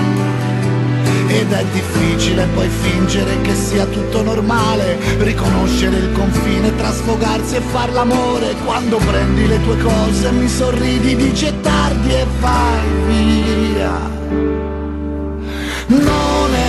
Ed è difficile poi fingere che sia tutto normale, riconoscere il confine tra sfogarsi e far l'amore quando prendi le tue cose, mi sorridi, dici è tardi e vai via non è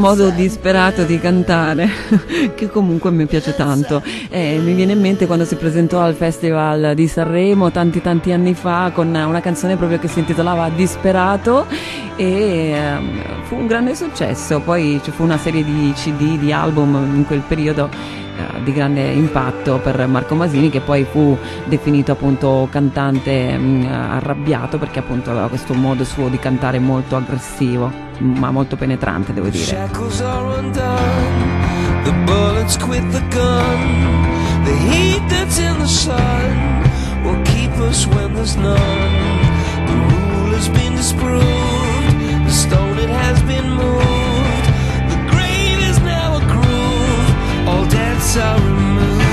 modo disperato di cantare, [LAUGHS] che comunque mi piace tanto. Eh, mi viene in mente quando si presentò al Festival di Sanremo tanti tanti anni fa con una canzone proprio che si intitolava Disperato e ehm, fu un grande successo. Poi ci fu una serie di CD, di album in quel periodo eh, di grande impatto per Marco Masini che poi fu definito appunto cantante mh, arrabbiato perché appunto aveva questo modo suo di cantare molto aggressivo ma molto penetrante devo dire. The bullets quit the gun, the heat that's in the sun will keep us when there's none. The rule has been disproved, the stone it has been moved, the grave is now a groove, all debts are removed.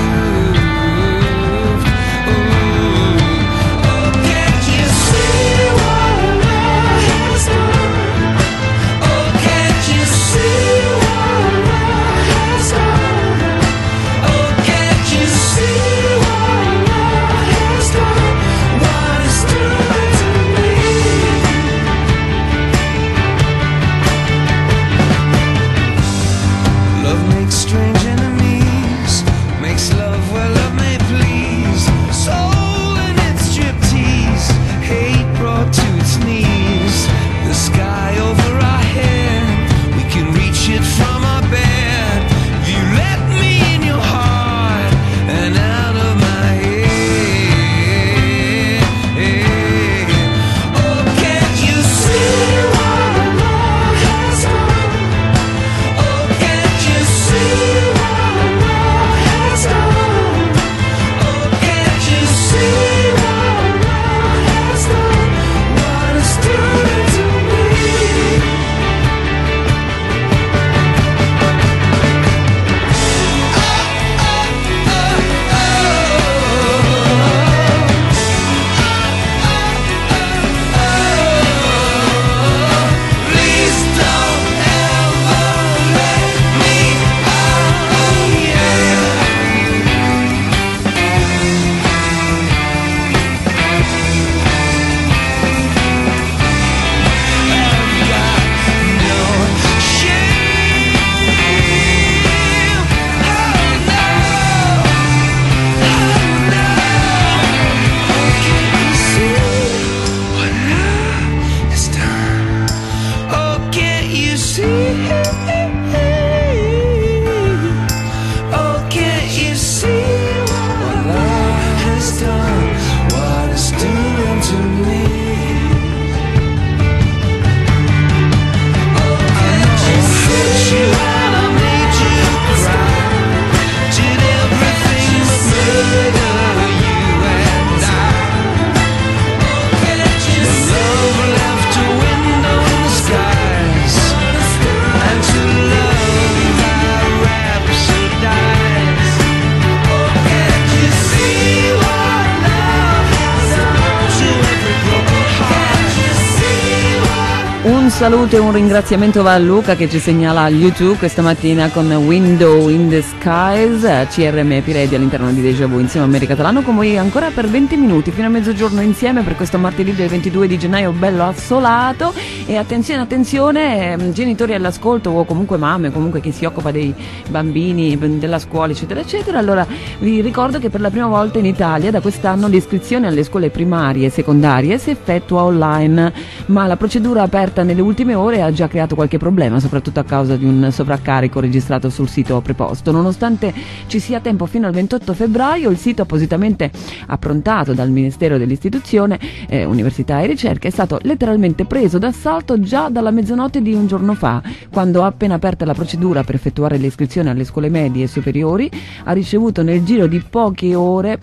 Saluto e un ringraziamento va a Luca che ci segnala YouTube questa mattina con Window in the Skies, CRM Piredi all'interno di Deja Vu insieme a America Catalano con voi ancora per 20 minuti fino a mezzogiorno insieme per questo martedì del 22 di gennaio bello assolato. E attenzione attenzione ehm, genitori all'ascolto o comunque mamme comunque chi si occupa dei bambini della scuola eccetera eccetera. Allora vi ricordo che per la prima volta in Italia da quest'anno l'iscrizione alle scuole primarie e secondarie si effettua online ma la procedura aperta nelle ultime ore ha già creato qualche problema, soprattutto a causa di un sovraccarico registrato sul sito preposto. Nonostante ci sia tempo fino al 28 febbraio, il sito appositamente approntato dal Ministero dell'Istituzione, eh, Università e Ricerca è stato letteralmente preso d'assalto già dalla mezzanotte di un giorno fa, quando appena aperta la procedura per effettuare le iscrizioni alle scuole medie e superiori, ha ricevuto nel giro di poche ore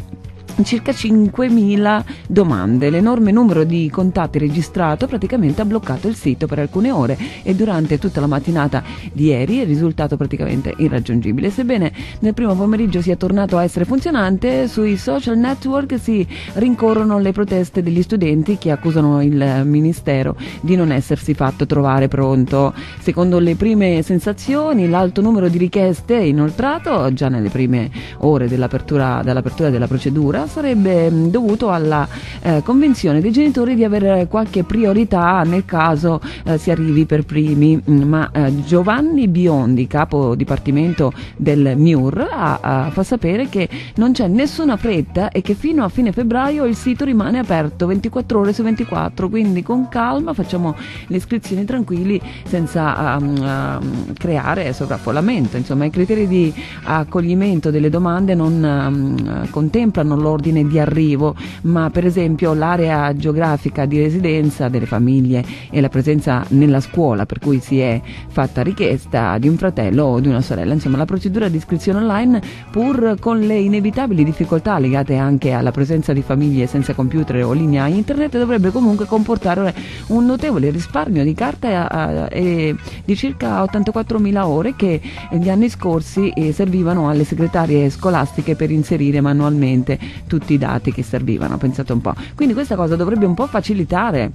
circa 5.000 domande. L'enorme numero di contatti registrato praticamente ha bloccato il sito per alcune ore e durante tutta la mattinata di ieri è risultato praticamente irraggiungibile. Sebbene nel primo pomeriggio sia tornato a essere funzionante, sui social network si rincorrono le proteste degli studenti che accusano il Ministero di non essersi fatto trovare pronto. Secondo le prime sensazioni, l'alto numero di richieste inoltrato già nelle prime ore dell'apertura, dall'apertura della procedura sarebbe mh, dovuto alla eh, convenzione dei genitori di avere qualche priorità nel caso eh, si arrivi per primi, Mm, ma eh, Giovanni Biondi, capo dipartimento del MIUR, ha- ha- fa sapere che non c'è nessuna fretta e che fino a fine febbraio il sito rimane aperto 24 ore su 24, quindi con calma facciamo le iscrizioni tranquilli senza um, um, creare sovraffollamento. Insomma, i criteri di accoglimento delle domande non um, contemplano l'ordine di arrivo, ma per esempio l'area geografica di residenza delle famiglie e la presenza nella scuola per cui si è fatta richiesta di un fratello o di una sorella. Insomma, la procedura di iscrizione online, pur con le inevitabili difficoltà legate anche alla presenza di famiglie senza computer o linea internet, dovrebbe comunque comportare un notevole risparmio di carta eh, e di circa 84.000 ore che gli anni scorsi eh, servivano alle segretarie scolastiche per inserire manualmente tutti i dati che servivano. Pensate un po'. Quindi questa cosa dovrebbe un po' facilitare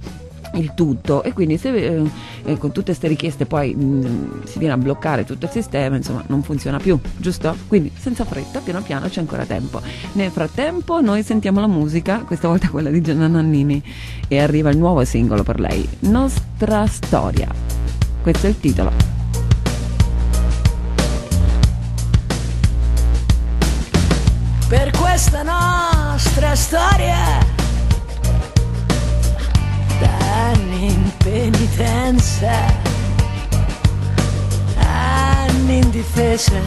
il tutto e quindi se eh, eh, con tutte queste richieste poi mh, si viene a bloccare tutto il sistema insomma non funziona più giusto? quindi senza fretta piano piano c'è ancora tempo nel frattempo noi sentiamo la musica questa volta [LAUGHS] quella di Gianna Nannini e arriva il nuovo singolo per lei Nostra Storia questo è il titolo per questa nostra storia d'anni in penitenza, anni in difesa,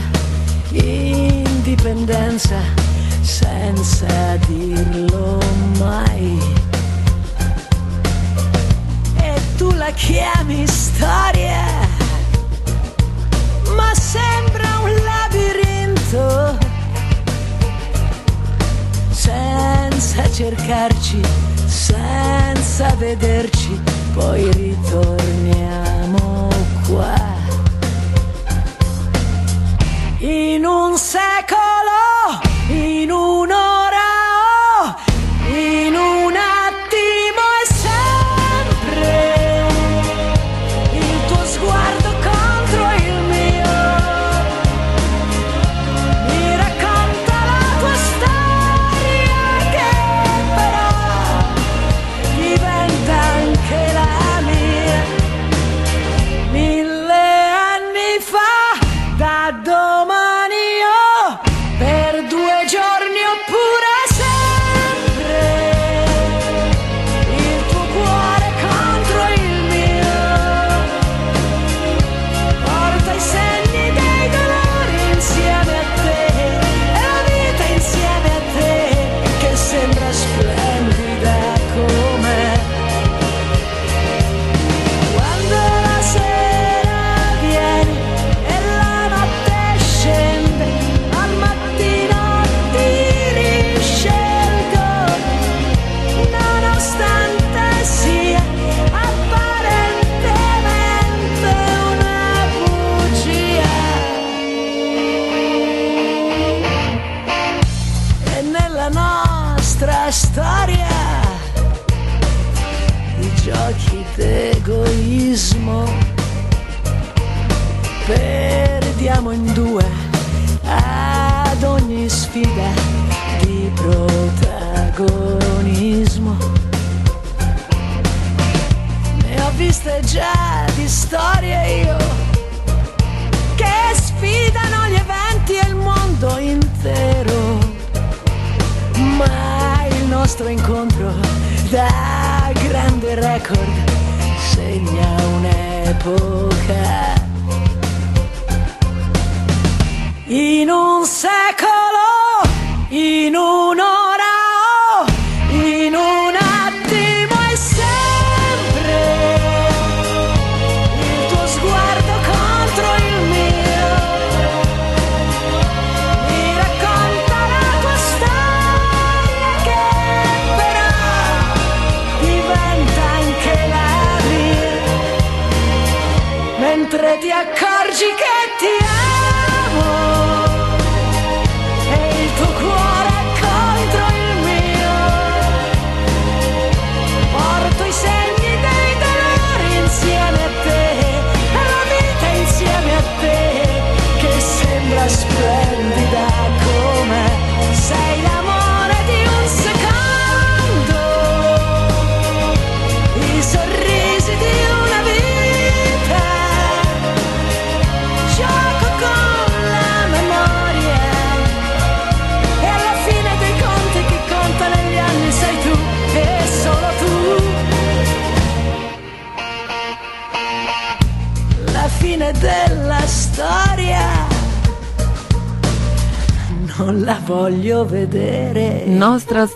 indipendenza, senza dirlo mai. E tu la chiami storia, ma sembra un labirinto senza cercarci, senza vederci, poi ritorniamo qua. In un secolo, in un'ora,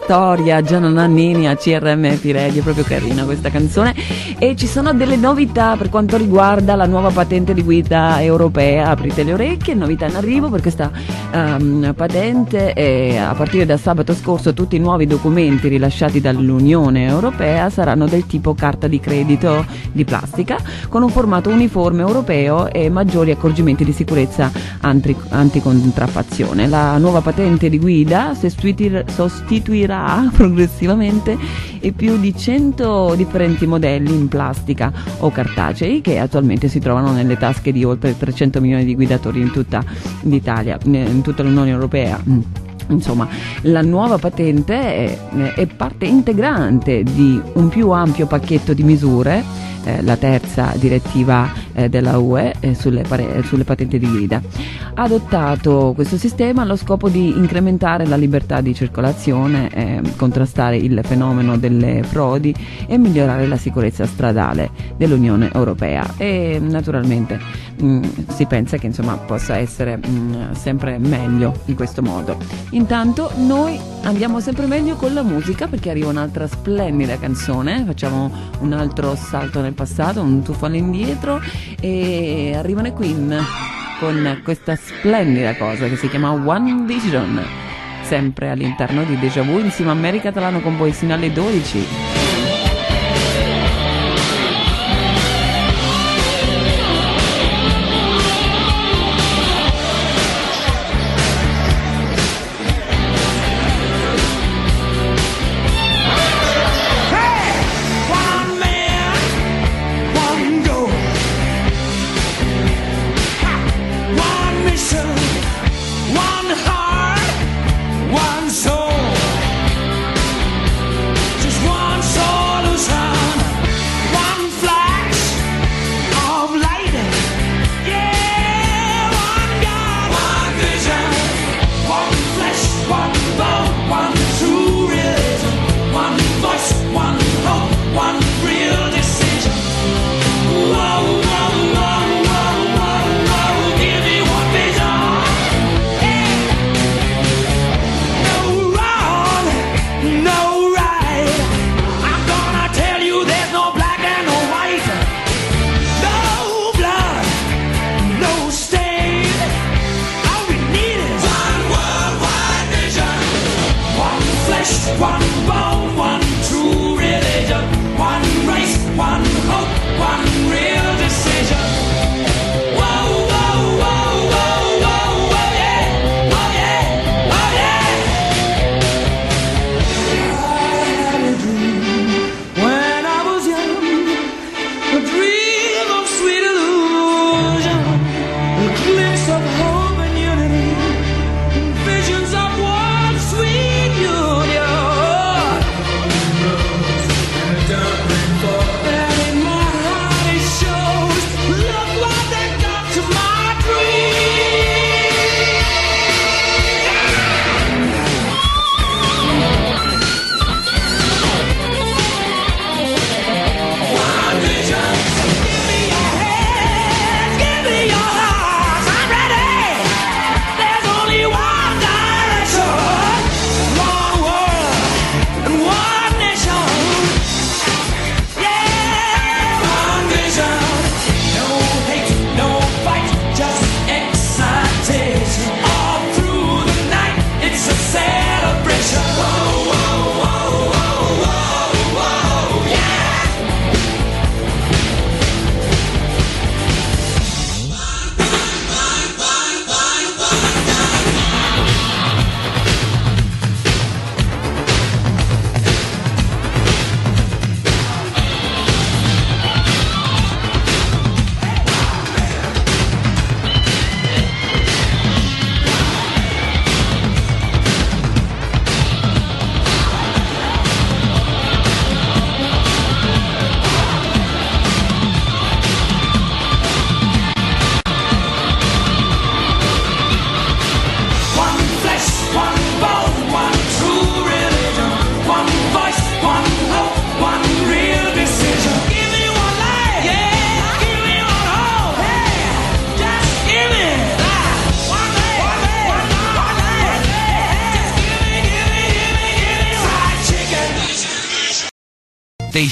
Nostra storia, Gianna Nannini a CRM Piredio, proprio carina questa canzone. E ci sono delle novità per quanto riguarda la nuova patente di guida europea. Aprite le orecchie, novità in arrivo per questa ehm, patente. E a partire da sabato scorso tutti i nuovi documenti rilasciati dall'Unione Europea saranno del tipo carta di credito di plastica con un formato uniforme europeo e maggiori accorgimenti di sicurezza anti- anticontraffazione. La nuova patente di guida sostituir- sostituirà [LAUGHS] progressivamente i più di 100 differenti modelli in plastica o cartacei che attualmente si trovano nelle tasche di oltre 300 milioni di guidatori in tutta l'Italia, in tutta l'Unione Europea. Mm. Insomma, la nuova patente è, è parte integrante di un più ampio pacchetto di misure, eh, la terza direttiva eh, della UE eh, sulle, sulle patenti di guida. Ha adottato questo sistema allo scopo di incrementare la libertà di circolazione, eh, contrastare il fenomeno delle frodi e migliorare la sicurezza stradale dell'Unione Europea. E naturalmente mh, si pensa che insomma possa essere mh, sempre meglio in questo modo. Intanto noi andiamo sempre meglio con la musica perché arriva un'altra splendida canzone, facciamo un altro salto nel passato, un tuffo all'indietro e arrivano i Queen con questa splendida cosa che si chiama One Vision, sempre all'interno di Deja Vu insieme a Mary Catalano con voi sino alle 12.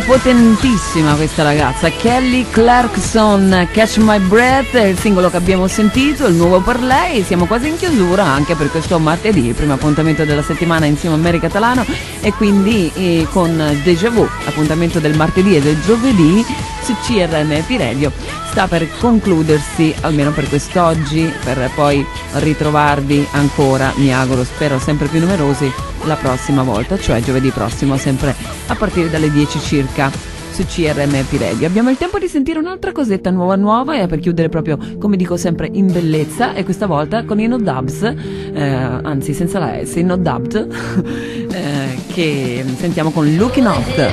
potentissima questa ragazza, Kelly Clarkson, Catch My Breath, è il singolo che abbiamo sentito, il nuovo per lei, siamo quasi in chiusura anche per questo martedì, il primo appuntamento della settimana insieme a Mary Catalano e quindi eh, con Deja Vu, appuntamento del martedì e del giovedì su CRM Pirelio, sta per concludersi almeno per quest'oggi, per poi ritrovarvi ancora, mi auguro, spero sempre più numerosi la prossima volta, cioè giovedì prossimo sempre a partire dalle 10 circa su CRM Happy Radio. Abbiamo il tempo di sentire un'altra cosetta nuova nuova e per chiudere proprio, come dico sempre, in bellezza e questa volta con i No Dubs, eh, anzi senza la S, i No Dubbed, [LAUGHS] eh, che sentiamo con Looking Up.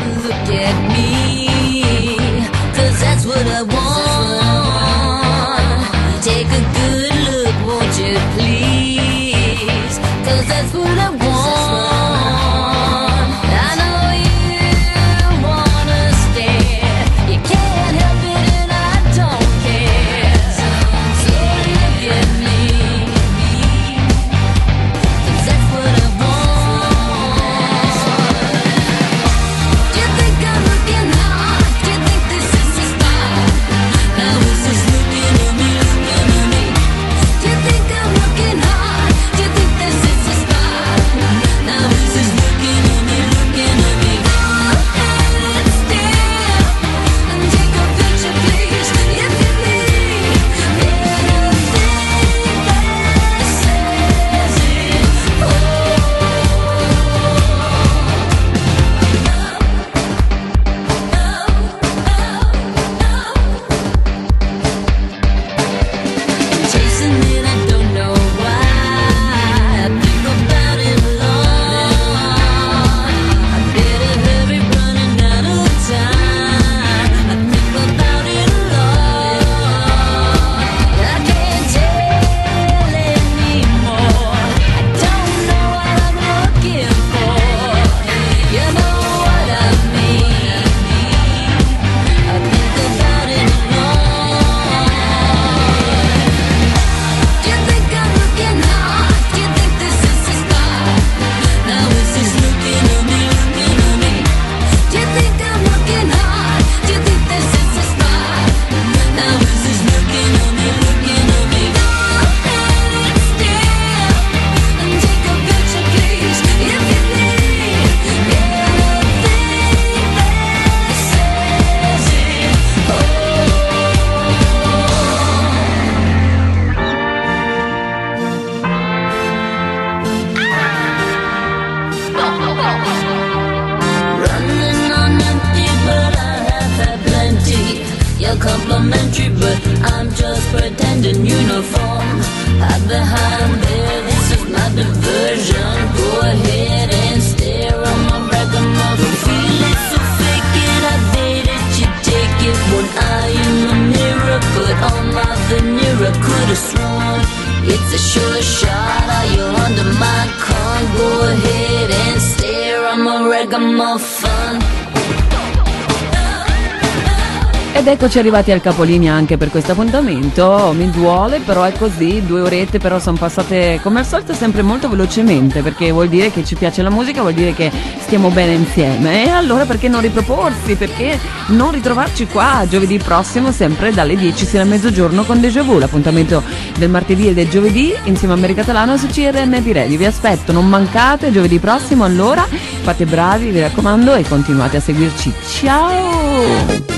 Eccoci arrivati al capolinea anche per questo appuntamento. Mi duole, però è così. Due orette, però sono passate come al solito sempre molto velocemente perché vuol dire che ci piace la musica, vuol dire che stiamo bene insieme. E allora perché non riproporsi? Perché non ritrovarci qua giovedì prossimo, sempre dalle 10 sino a mezzogiorno con Deja Vu, l'appuntamento del martedì e del giovedì insieme a America Catalano su CRNB Radio. Vi aspetto, non mancate giovedì prossimo. Allora fate bravi, vi raccomando, e continuate a seguirci. Ciao!